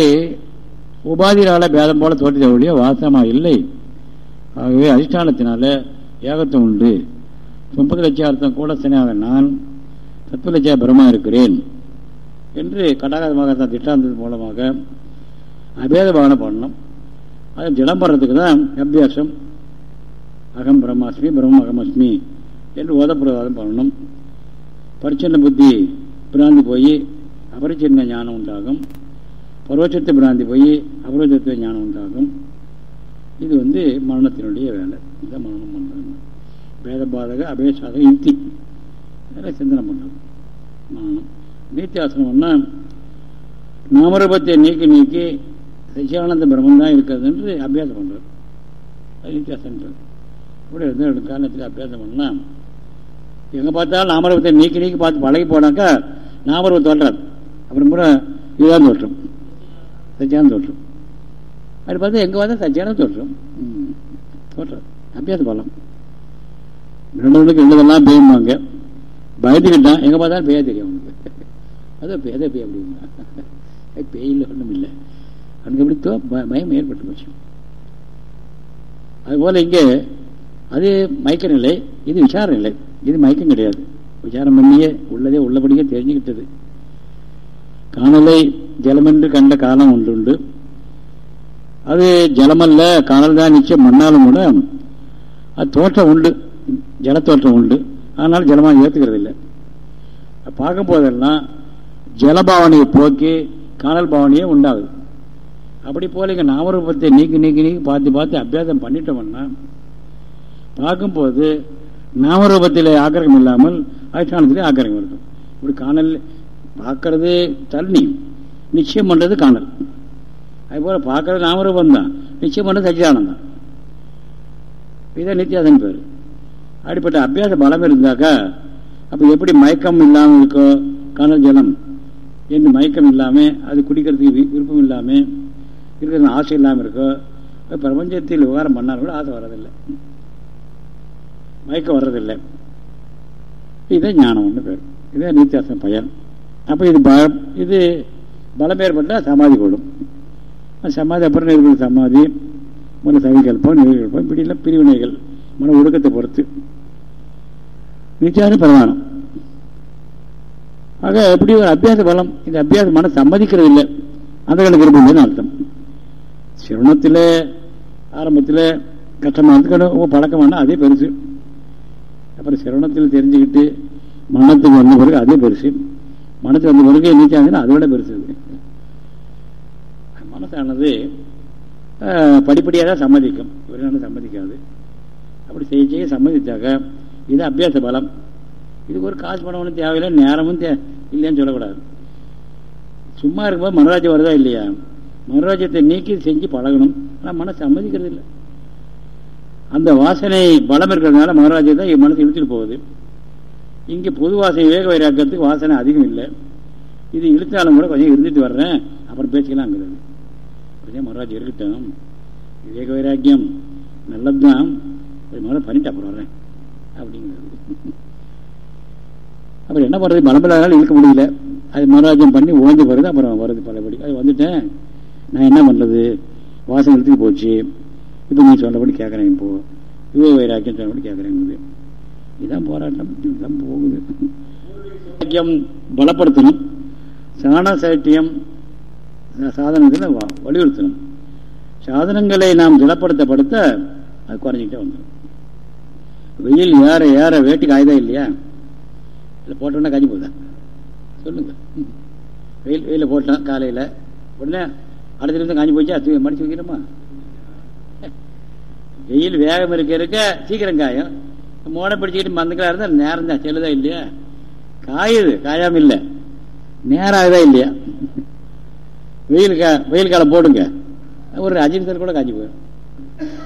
உபாதியால பேதம் போல தோற்றத்தை ஒழிய வாசமாக இல்லை. ஆகவே அதிஷ்டானத்தினால ஏகத்தை உண்டு. முப்பது லட்சார்த்தம் கூட சனியாக நான் தத்துவ லட்ச பிரமா இருக்கிறேன் என்று கடாகமாக திட்டாந்தது மூலமாக அபேதபாவனை பண்ணணும். அது திடம்படுறதுக்கு தான் அபியாசம். அகம் பிரம்மாஸ்மி பிரம்ம அகமஸ்மி என்று ஓதப்பிரவாதம் பண்ணணும். பரிச்சின்ன புத்தி பிராந்தி போய் அபரிச்சின்ன ஞானம் உண்டாகும். பரோட்சத்தை பிராந்தி போய் அபரோட்சத்துவ ஞானம் உண்டாகும். இது வந்து மரணத்தினுடைய வேலை. இதுதான் மனநம் பண்ணுறது பேதபாதக அபேசாதக யுக்தி சிந்தனை பண்ணுறது. மனநம் நீத்தியாசனம்னா நாமரூபத்தை நீக்கி நீக்கி சச்சியானந்த பிரம்மன் தான் இருக்கிறது என்று அபியாசம் பண்ணுறது அது வித்தியாசம் இப்படி இருந்து ரெண்டு காரணத்தில் அபியாசம் பண்ணால் எங்கே பார்த்தாலும் நாமரூபத்தை நீக்கி நீக்கி பார்த்து பழகி போனாக்கா நாமரூபம் தோன்றாது அப்புறம் கூட இதுதான் தோற்றம். சச்சியான தோற்றம். அப்படி பார்த்தா எங்கே பார்த்தா சச்சியான தோற்றம். தோற்றம் அபியாச பலம். ரெண்டு ரெண்டுதெல்லாம் பேயுமாங்க பயந்துக்கிட்டான் எங்கே பார்த்தாலும் பெய்ய தெரியும் அவனுக்கு. அதான் பேத பெய் அப்படிங்களா பேயில் ஒன்றும் இல்லை. அவனுக்கு எப்படி தோ ஏற்பட்டு போச்சு. அதுபோல் இங்கே அது மயக்க நிலை இது விசார நிலை. இது மயக்கம் கிடையாது. விசாரம் பண்ணியே உள்ளதே உள்ளபடியே தெரிஞ்சுக்கிட்டது காணலை ஜலமென்று கண்ட காலம் ஒன்று உண்டு அது ஜலமல்ல காணல் தான் நிச்சயம் மண்ணாலும் கூட அது தோற்றம் உண்டு. ஜலத்தோற்றம் உண்டு. அதனால் ஜலமாக ஏற்றுக்கிறது இல்லை பார்க்கும் போதெல்லாம் ஜலபாவனையை போக்கி காணல் பாவனையே உண்டாகுது. அப்படி போல இங்கே நாமரூபத்தை நீக்கி நீக்கி நீக்கி பார்த்து பார்த்து அபியாசம் பண்ணிட்டோம்னா பார்க்கும்போது நாமரூபத்தில் ஆக்கிரகம் இல்லாமல் அதிஷ்டானத்திலே ஆக்கிரகம் இருக்கும். இப்படி காணல் பார்க்கறது தண்ணி நிச்சயம் பண்ணுறது காணல். அதுபோல் பார்க்கறது நாமரூபம் தான் நிச்சயம் பண்ணுறது சச்சிதானந்தான் இதான் நித்தியாசன் பேர். அப்படிப்பட்ட அபியாச பலம் இருந்தாக்கா அப்போ எப்படி மயக்கம் இல்லாமல் இருக்கோ கனல் ஜலம் என்று மயக்கம் இல்லாமல் அது குடிக்கிறதுக்கு விருப்பம் இல்லாமல் இருக்கிறது ஆசை இல்லாமல் இருக்கோ பிரபஞ்சத்தில் விவகாரம் பண்ணாலும் கூட ஆசை வர்றதில்லை. மயக்கம் வர்றதில்லை. இதுதான் ஞானம் ஒன்று பேர். இதே நித்தியாசம் பயன். அப்போ இது ப இது பலம் ஏற்பட்டால் சமாதி கூடும் சமாதி அப்புறம் இருக்கிற சமாதி மன சவிகல்பம் இப்படி இப்படிலாம் பிரிவினைகள் மன ஒடுக்கத்தை பொறுத்து. நிச்சயம் பிரதானம் ஆக எப்படி ஒரு அபியாச பலம் இந்த அபியாச மன சம்மதிக்கிறது இல்லை. அந்த கணக்கு இருப்பதுன்னு அர்த்தம். சிரவணத்தில் ஆரம்பத்தில் கஷ்டமாக பழக்கமான அதே பெருசு. அப்புறம் சிரவணத்தில் தெரிஞ்சுக்கிட்டு மனத்துக்கு வந்த பிறகு அதே பெருசு. மனத்துக்கு வந்த பிறகு நீச்சாங்கன்னா அதோட பெருசு. மனசானது படிப்படியாக தான் சம்மதிக்கும். ஒரு சம்மதிக்காது. அப்படி செய்ய செய்ய சம்மதித்தாக்க இது அபியாச பலம். இதுக்கு ஒரு காசு பணம் ஒன்றும் தேவையில்லை நேரமும் தே இல்லைன்னு சொல்லக்கூடாது. சும்மா இருக்கும்போது மனராஜ்யம் வருதா இல்லையா? மனராஜ்யத்தை நீக்கி செஞ்சு பழகணும். ஆனால் மனசு சம்மதிக்கிறது இல்லை. அந்த வாசனை பலம் இருக்கிறதுனால மனராஜ்யம் தான் என் மனசு இழுத்துட்டு போகுது. இங்கே பொது வாசனை வேக வைராக்கிறதுக்கு வாசனை அதிகம் இல்லை. இது இழுத்தாலும் கூட கொஞ்சம் இருந்துட்டு வர்றேன். அப்புறம் பேசிக்கலாங்கிறது அதே மகாராஜ் இருக்கட்டும். விவேக வைராக்கியம் நல்லதுதான் முதல்ல பண்ணிட்டு அப்புறம் வர்றேன் அப்படிங்கிறது. அப்புறம் என்ன பண்ணுறது பலபலால் இழுக்க முடியல. அது மகாராஜம் பண்ணி ஓய்ந்து வருது அப்புறம் வருது பலபடி. அது வந்துட்டேன். நான் என்ன பண்ணுறது வாசல் எடுத்துட்டு போச்சு. இப்போ நீ சொன்னபடி கேட்குறேன் இப்போ. விவேக வைராக்கியம் சொன்னபடி கேட்குறேன் இதுதான் போராட்டம். இதுதான் போகுது. பலப்படுத்தணும். சாண சைட்டியம் சாதனங்களை வலியுறுத்தணும். சாதனங்களை நாம் திடப்படுத்தப்படுத்த அது குறைஞ்சிக்கிட்டே வந்துடும் வெயில் ஏற ஏற வேட்டி காயுதா இல்லையா? இல்லை போட்டோன்னா காஞ்சி போகுதா? சொல்லுங்க. வெயில் வெயிலில் போட்டோம் காலையில். உடனே அடுத்த நிமிஷம் காஞ்சி போச்சு? அது மடிச்சு வைக்கிறோமா வெயில் வேகம் இருக்க இருக்க சீக்கிரம் காயும். மோட பிடிச்சிக்கிட்டு மந்தக்களாக இருந்தால் நேரம் தான். செல்லுதா இல்லையா? காயுது காயாமல் இல்லை. நேரம் ஆகுதா இல்லையா? வெயில் கா வெயில் காலம் போடுங்க. ஒரு அஞ்சு நிமிஷத்தில் கூட காஞ்சி போயிடும்.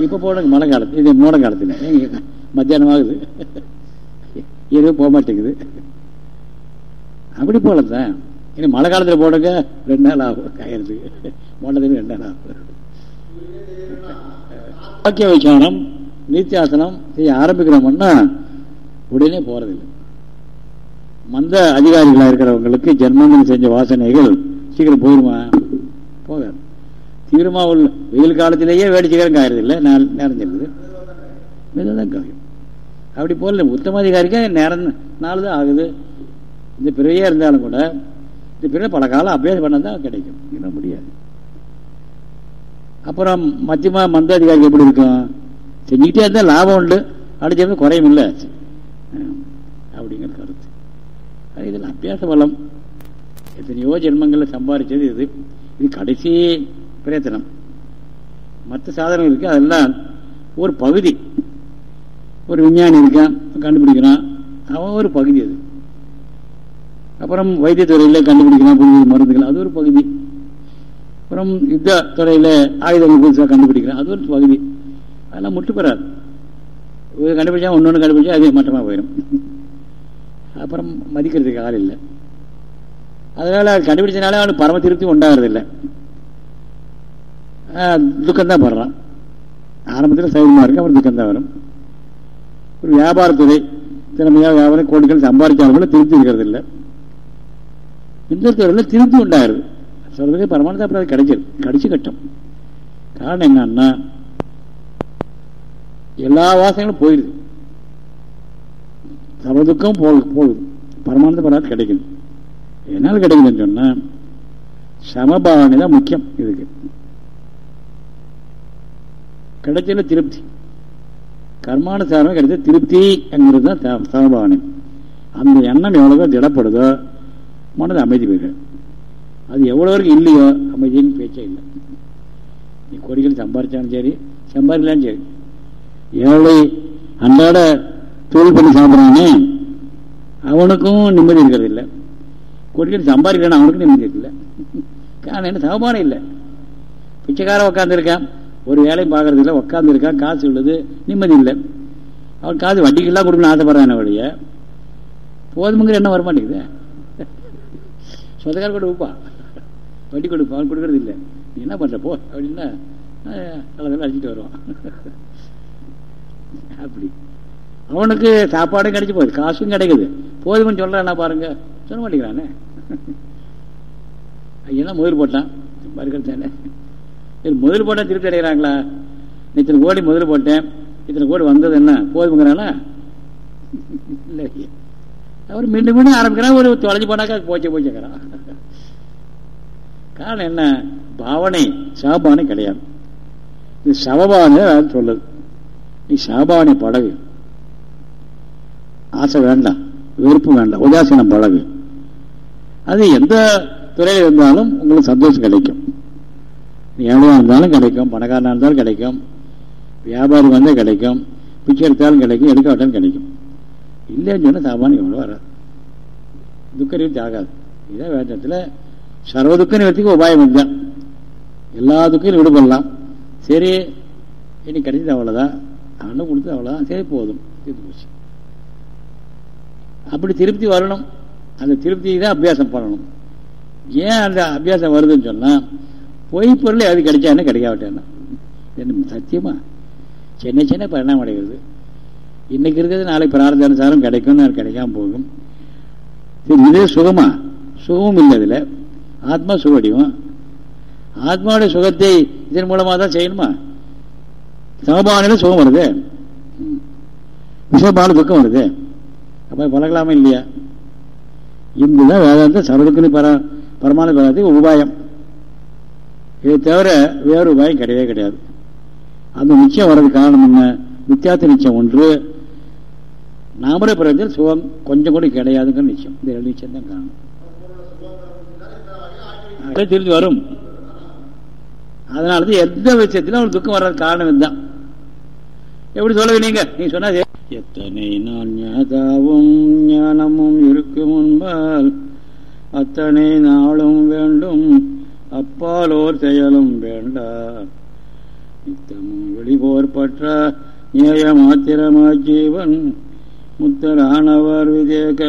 இப்போ போடுங்க மழை காலத்து இது மோட காலத்தில் மத்தியானம் ஆகுது. எதுவும் போக மாட்டேங்குது. அப்படி போலதான் இனி மழை காலத்தில் போடுங்க ரெண்டு நாள் ஆகும் காயறதுக்கு மோட்டத்துக்கு ரெண்டு நாள் ஆகும். வாக்கிய விசாரம் நீத்தியாசனம் செய்ய ஆரம்பிக்கிறோம்னா உடனே போறதில்லை. மந்த அதிகாரிகளாக இருக்கிறவங்களுக்கு ஜென்மங்கள் செஞ்ச வாசனைகள் சீக்கிரம் போயிடுமா போகாது தீவிரமாக உள்ள வெயில் காலத்திலேயே வேடி காயறதில்லை காயறது நேரம் நேரம் செல்லுது மெதுதான் காயும். அப்படி போல உத்தமாதிகாரிக்கு நேரம் நாள் தான் ஆகுது. இந்த பிறவையே இருந்தாலும் கூட இந்த பிறகு பல காலம் அபியாசம் பண்ணால் தான் கிடைக்கும். இன்னும் முடியாது. அப்புறம் மத்தியமா மந்த அதிகாரிக்கு எப்படி இருக்கும்? செஞ்சுக்கிட்டே இருந்தால் லாபம் உண்டு. அடிச்சது குறையும் இல்லை. அப்படிங்கிற கருத்து. இதில் அபியாச பலம். எத்தனையோ ஜென்மங்களில் சம்பாதிச்சது இது. இது கடைசி பிரயத்தனம். மற்ற சாதனம் இருக்கு? அதெல்லாம் ஒரு பகுதி. ஒரு விஞ்ஞானி இருக்கான் கண்டுபிடிக்கிறான். அவன் ஒரு பகுதி அது. அப்புறம் வைத்தியத்துறையில் கண்டுபிடிக்கிறான் புதிய மருந்துகள் அது ஒரு பகுதி. அப்புறம் யுத்த துறையில் ஆயுதங்கள் புதுசாக கண்டுபிடிக்கிறான் அது ஒரு பகுதி. அதெல்லாம் முட்டு பெறாது கண்டுபிடிச்சா ஒன்று ஒன்று கண்டுபிடிச்சா அதே மட்டமாக போயிடும் அப்புறம் மதிக்கிறதுக்கு ஆள் இல்லை. அதனால் அது கண்டுபிடிச்சனால அவனுக்கு பரம திருப்தி உண்டாகிறதில்லை. துக்கம்தான் படுறான். ஆரம்பத்தில் சைவமாக இருக்கு அப்புறம் துக்கம்தான் வரும். ஒரு வியாபாரத்துறை திறமையாக வியாபாரம் கோடிகள் சம்பாதிச்சாலும் கூட திருப்தி இருக்கிறது இல்லை இந்த துறையில் திருப்தி உண்டாகிறது சொல்றதுக்கு பரமானது அப்புறம் அது கிடைச்சது கடிச்சு கட்டம். காரணம் என்னன்னா எல்லா வாசனைகளும் போயிடுது. சர்வதுக்கம் போகுது. போகுது. பரமானந்த பரவாயில்ல கிடைக்குது. என்னால் கிடைக்குதுன்னு சொன்னால் சமபாவனை தான் முக்கியம் இதுக்கு. கிடைச்சல திருப்தி. கர்மானுசாரம் கிடைச்ச திருப்தி என்கிறது தான் சமபாவனை. அந்த எண்ணம் எவ்வளவோ திடப்படுதோ மனது அமைதி பெறுக அது எவ்வளோ வரைக்கும் இல்லையோ அமைதின்னு பேச்சே இல்லை. நீ கோடிகள் சம்பாதிச்சாலும் சரி சம்பாதிக்கலான்னு சரி. ஏழை அன்றாட தொழில் பண்ணி சாப்பிட்றானே அவனுக்கும் நிம்மதி இருக்கிறது இல்லை கொடுக்கணும் சம்பாதிக்கிறான் அவனுக்கு நிம்மதி இருக்குல்ல காரணம் என்ன சமமானம் இல்லை. பிச்சைக்காரன் உட்காந்துருக்கான் ஒரு வேலையும் பார்க்கறது இல்லை உட்காந்துருக்கான் காசு உள்ளது. நிம்மதி இல்லை. அவன் காசு வட்டிக்கெல்லாம் கொடுக்கணும்னு ஆசைப்படுறான் வழிய போதுமுங்கிற என்ன வரமாட்டேங்குது. சொந்தக்கார கொடுப்பா வட்டி கொடுப்பா. அவன் கொடுக்கறது இல்லை. நீ என்ன பண்ணுற போ. அப்படின்னா அதெல்லாம் அடிச்சுட்டு வருவான். அப்படி. அவனுக்கு சாப்பாடும் கிடைச்சி போகுது. காசும் கிடைக்குது. போதும்னு சொல்றான் பாருங்கள் சொல்ல மாட்டேங்கிறானே? ஐயெல்லாம் முதல் போட்டான் மறுக்கிறதானே முதல் போட்டால் திருப்தி அடைகிறாங்களா? இத்தனை கோடி முதல் போட்டேன். இத்தனை கோடி வந்தது என்ன? போதுங்கிறானா இல்லை அவர் மீண்டும் மீண்டும் ஆரம்பிக்கிறான் ஒரு தொலைஞ்சு போனாக்கா போச்சே போச்சுக்கிறான் காரணம் என்ன? பாவனை சாபானை கிடையாது. இது சவபாவனை சொல்லுது நீ சவபாவனை பழகு ஆசை வேண்டாம். வெறுப்பு வேண்டாம். உதாசீனம் பழகு அது எந்த துறையில் இருந்தாலும் உங்களுக்கு சந்தோஷம் கிடைக்கும். ஏழையாக இருந்தாலும் கிடைக்கும் பணக்காரனாக இருந்தாலும் கிடைக்கும் வியாபாரி வந்தால் கிடைக்கும் பிச்சை எடுத்தாலும் கிடைக்கும் எடுக்காட்டாலும் கிடைக்கும். இல்லைன்னு சொன்னால் சாமானியம் எவ்வளோ வராது. துக்க நிவர்த்தி ஆகாது. இதான் வேதத்தில் சர்வ துக்க நிவர்த்திக்கு உபாயம் இதுதான் எல்லா துக்கையும் விடுபடலாம். சரி இனி கிடைச்சது அவ்வளோதான் அண்ணன் கொடுத்தது அவ்வளோதான் சரி போதும். தீர்த்து போச்சு. அப்படி திருப்தி வரணும். அந்த திருப்தி தான் அபியாசம் பண்ணணும். ஏன் அந்த அபியாசம் வருதுன்னு சொன்னால் பொய் பொருள் அது கிடைச்சா என்ன கிடைக்காவிட்டேன்னா என்ன சத்தியமா? சின்ன சின்ன பரிணாமம் அடைகிறது. இன்னைக்கு இருக்கிறது நாளைக்கு பிரார்த்த அனுசாரம் கிடைக்கும் கிடைக்காம போகும். இதே சுகமா? சுகமும் இல்லை இதில் ஆத்மா சுகடியும் ஆத்மாவுடைய சுகத்தை இதன் மூலமாக தான் செய்யணுமா? சமபாவனையில் சுகம் வருது. விஷபான துக்கம் வருது. அப்போ பழகலாமா இல்லையா? இங்குதான் வேதாந்த சர்வதுக்குன்னு பர பரமான வேதத்துக்கு உபாயம். இதை தவிர வேறு உபாயம் கிடையவே கிடையாது. அந்த நிச்சயம் வர்றது காரணம் என்ன? வித்தியாச நிச்சயம் ஒன்று நாமரே பிறகு சுகம் கொஞ்சம் கூட கிடையாதுங்கிற நிச்சயம். இந்த ரெண்டு நிச்சயம் தான் காரணம். திரும்பி வரும். அதனால எந்த விஷயத்திலும் அவனுக்கு துக்கம் வர்றது காரணம் இதுதான். எப்படி சொல்லுங்க நீங்க? நீ சொன்னா எத்தனை நான் ஞாதாவும் ஞானமும் இருக்கும் முன்பால் அத்தனை நாளும் வேண்டும் அப்பாலோர் செயலும் வேண்டா நித்தமும் வெளிபோர் பற்ற நேய மாத்திரமா ஜீவன் முத்தரானவர் விதேக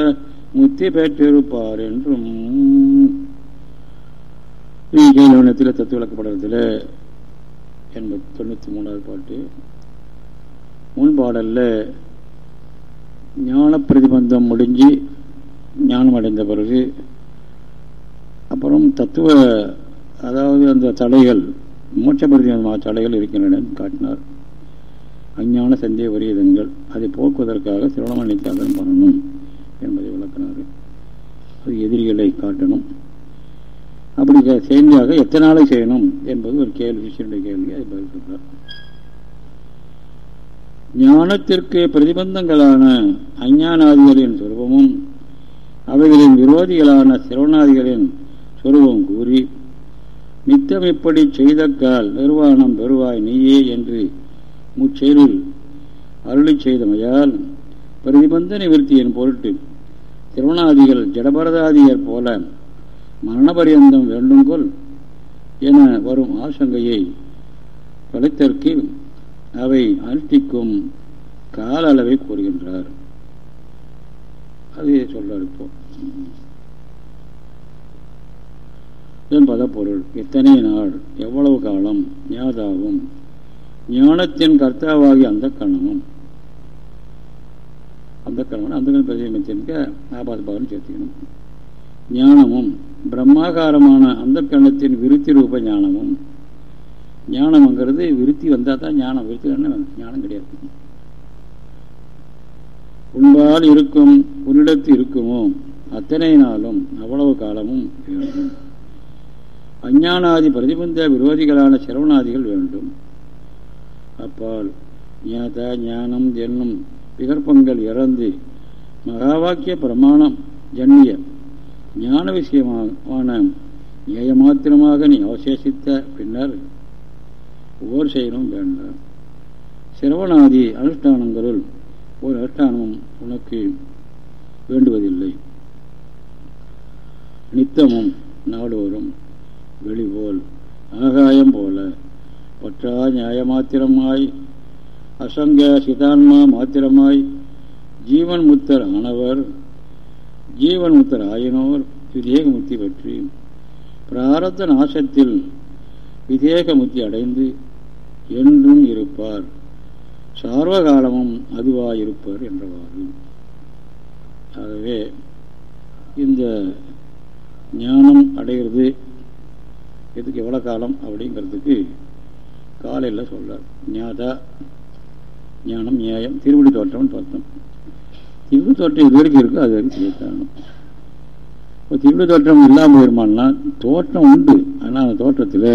முத்தி பெற்றிருப்பார் என்றும். கேள்வனத்தில் தத்து விளக்கப்படுறதுல எண்பத்தி தொண்ணூற்றி மூணாவது பாட்டு. முன்பாடலில் ஞான பிரதிபந்தம் முடிஞ்சு ஞானம் அடைந்த பிறகு அப்புறம் தத்துவ அதாவது அந்த தடைகள் மோட்ச பிரதிபந்தமாக தடைகள் இருக்கின்றன காட்டினார். அஞ்ஞான சந்தேக வரியதங்கள் அதை போக்குவதற்காக சிரவணமணி தியாகம் பண்ணணும் என்பதை விளக்கினார். அது எதிரிகளை காட்டணும். அப்படி செய்தியாக எத்தனை நாளை செய்யணும் என்பது ஒரு கேள்வி சிஷனுடைய கேள்வி அதை பதில் சொல்கிறார் ஞானத்திற்கு பிரதிபந்தங்களான அஞ்ஞானாதிகளின் சொருபமும் அவைகளின் விரோதிகளான சிரவணாதிகளின் சொருபம் கூறி நித்தம் இப்படி செய்தக்கால் நிர்வாணம் பெறுவாய் நீயே என்று முச்செயலில் அருளி செய்தமையால் பிரதிபந்த நிவர்த்தியின் பொருட்டு திருவணாதிகள் ஜடபரதாதியர் போல மரணபரியந்தம் வேண்டுங்கொள் என வரும் ஆசங்கையை தொலைத்தற்கு அவை அனுஷ்டிக்கும் கால அளவை கூறுகின்றார். அது சொல்றார் இப்போ. இதன் பதப்பொருள் எத்தனை நாள் எவ்வளவு காலம் ஞாதாவும் ஞானத்தின் கர்த்தாவாகி அந்த கணமும் அந்த கணவன் அந்த பிரதிமத்தின்க ஆபாத பாவம் சேர்த்துக்கணும். ஞானமும் பிரம்மாகாரமான அந்த கணத்தின் விருத்தி ரூப ஞானமும் ஞானம்ங்கிறது விருத்தி வந்தால் தான் ஞானம். விருத்தி ஞானம் கிடையாது. உன்பால் இருக்கும் உன்னிடத்து இருக்குமோ அத்தனை நாளும் அவ்வளவு காலமும் வேண்டும். அஞ்ஞானாதி பிரதிபந்த விரோதிகளான சிரவணாதிகள் வேண்டும். அப்பால் ஞாத ஞானம் என்னும் விகற்பங்கள் இறந்து மகாவாக்கிய பிரமாணம் ஜன்னிய ஞான விஷயமான ஏயமாத்திரமாக நீ அவசேஷித்த பின்னர் ஒவ்வொரு செயலும் வேண்டாம். சிரவணாதி அனுஷ்டானங்களுள் ஒரு அனுஷ்டானமும் உனக்கு வேண்டுவதில்லை. நித்தமும் நாடோறும் வெளிபோல் ஆகாயம் போல பற்றா நியாய மாத்திரமாய் அசங்க சிதான்மா மாத்திரமாய் ஜீவன் முத்தர் ஆனவர் ஜீவன் முத்தர் ஆயினோர் விதேகமுத்தி பற்றி பிராரத்த நாசத்தில் விதேகமுத்தி அடைந்து என்றும் இருப்பார். சார்வகாலமும் அதுவாயிருப்பர் என்றவாறு. ஆகவே இந்த ஞானம் அடைகிறது. எதுக்கு எவ்வளோ காலம் அப்படிங்கிறதுக்கு காலையில் சொல்கிறார் ஞாதா ஞானம் நியாயம் திருவிடி தோட்டம்னு பார்த்தோம். திருவிடி தோற்றம் இது வரைக்கும் இருக்கோ அது வரைக்கும் செய்யத்தானும் இப்போ திருவிடி தோற்றம் இல்லாமல் போயிருமான்னா தோற்றம் உண்டு. ஆனால் அந்த தோற்றத்தில்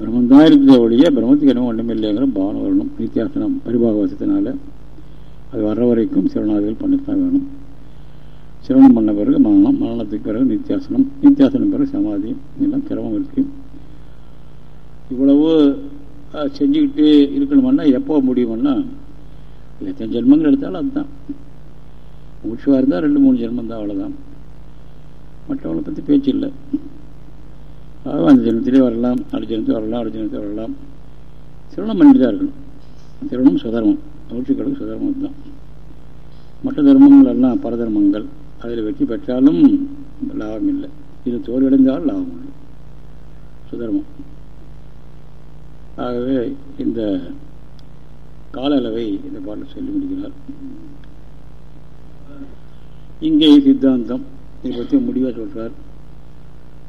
பிரம்மந்தான் இருக்கிற ஒழிய பிரம்மத்துக்கு என்ன ஒன்றும் இல்லைங்கிற பாவனை வரணும் நித்தியாசனம் பரிபாகவசத்தினால அது வர்ற வரைக்கும் சிவநாதிகள் பண்ணித்தான் வேணும். சிரவணம் பண்ண பிறகு மரணம் மரணத்துக்கு பிறகு நித்தியாசனம் நித்தியாசனம் பிறகு சமாதி எல்லாம் கிரமம் இருக்கு. இவ்வளவு செஞ்சுக்கிட்டு இருக்கணும்னா எப்போ முடியும்னா எத்தனை ஜென்மங்கள் எடுத்தாலும் அதுதான். மூச்சுவாக இருந்தால் ரெண்டு மூணு ஜென்மம் தான் அவ்வளோதான் மற்றவங்களை பற்றி பேச்சு இல்லை. அதாவது அந்த ஜென்மத்திலே வரலாம் அடுத்த ஜென்மத்தில் வரலாம் அடுத்த ஜென்மத்தில் வரலாம். திருமணம் பண்ணிட்டு தான் இருக்கணும். திருமணம் சுதர்மம். மூச்சுக்களுக்கு சுதர்மம் தான் மற்ற தர்மங்கள் எல்லாம் பரதர்மங்கள். அதில் வெற்றி பெற்றாலும் லாபம் இல்லை. இது தோல்வியடைந்தால் லாபம் இல்லை. சுதர்மம். ஆகவே இந்த கால அளவை இந்த பாட்டில் சொல்லி முடிக்கிறார் இங்கே சித்தாந்தம். இதை பற்றி முடிவாக சொல்கிறார்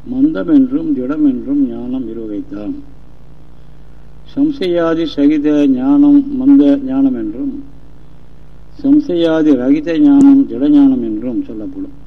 மந்தம் என்றும் திடம் என்றும் ஞானம் நிர்வகித்தான் சம்சையாதி சகித ஞானம் மந்த ஞானம் என்றும் சம்சையாதி ரகித ஞானம் திடஞானம் என்றும் சொல்லப்படும்.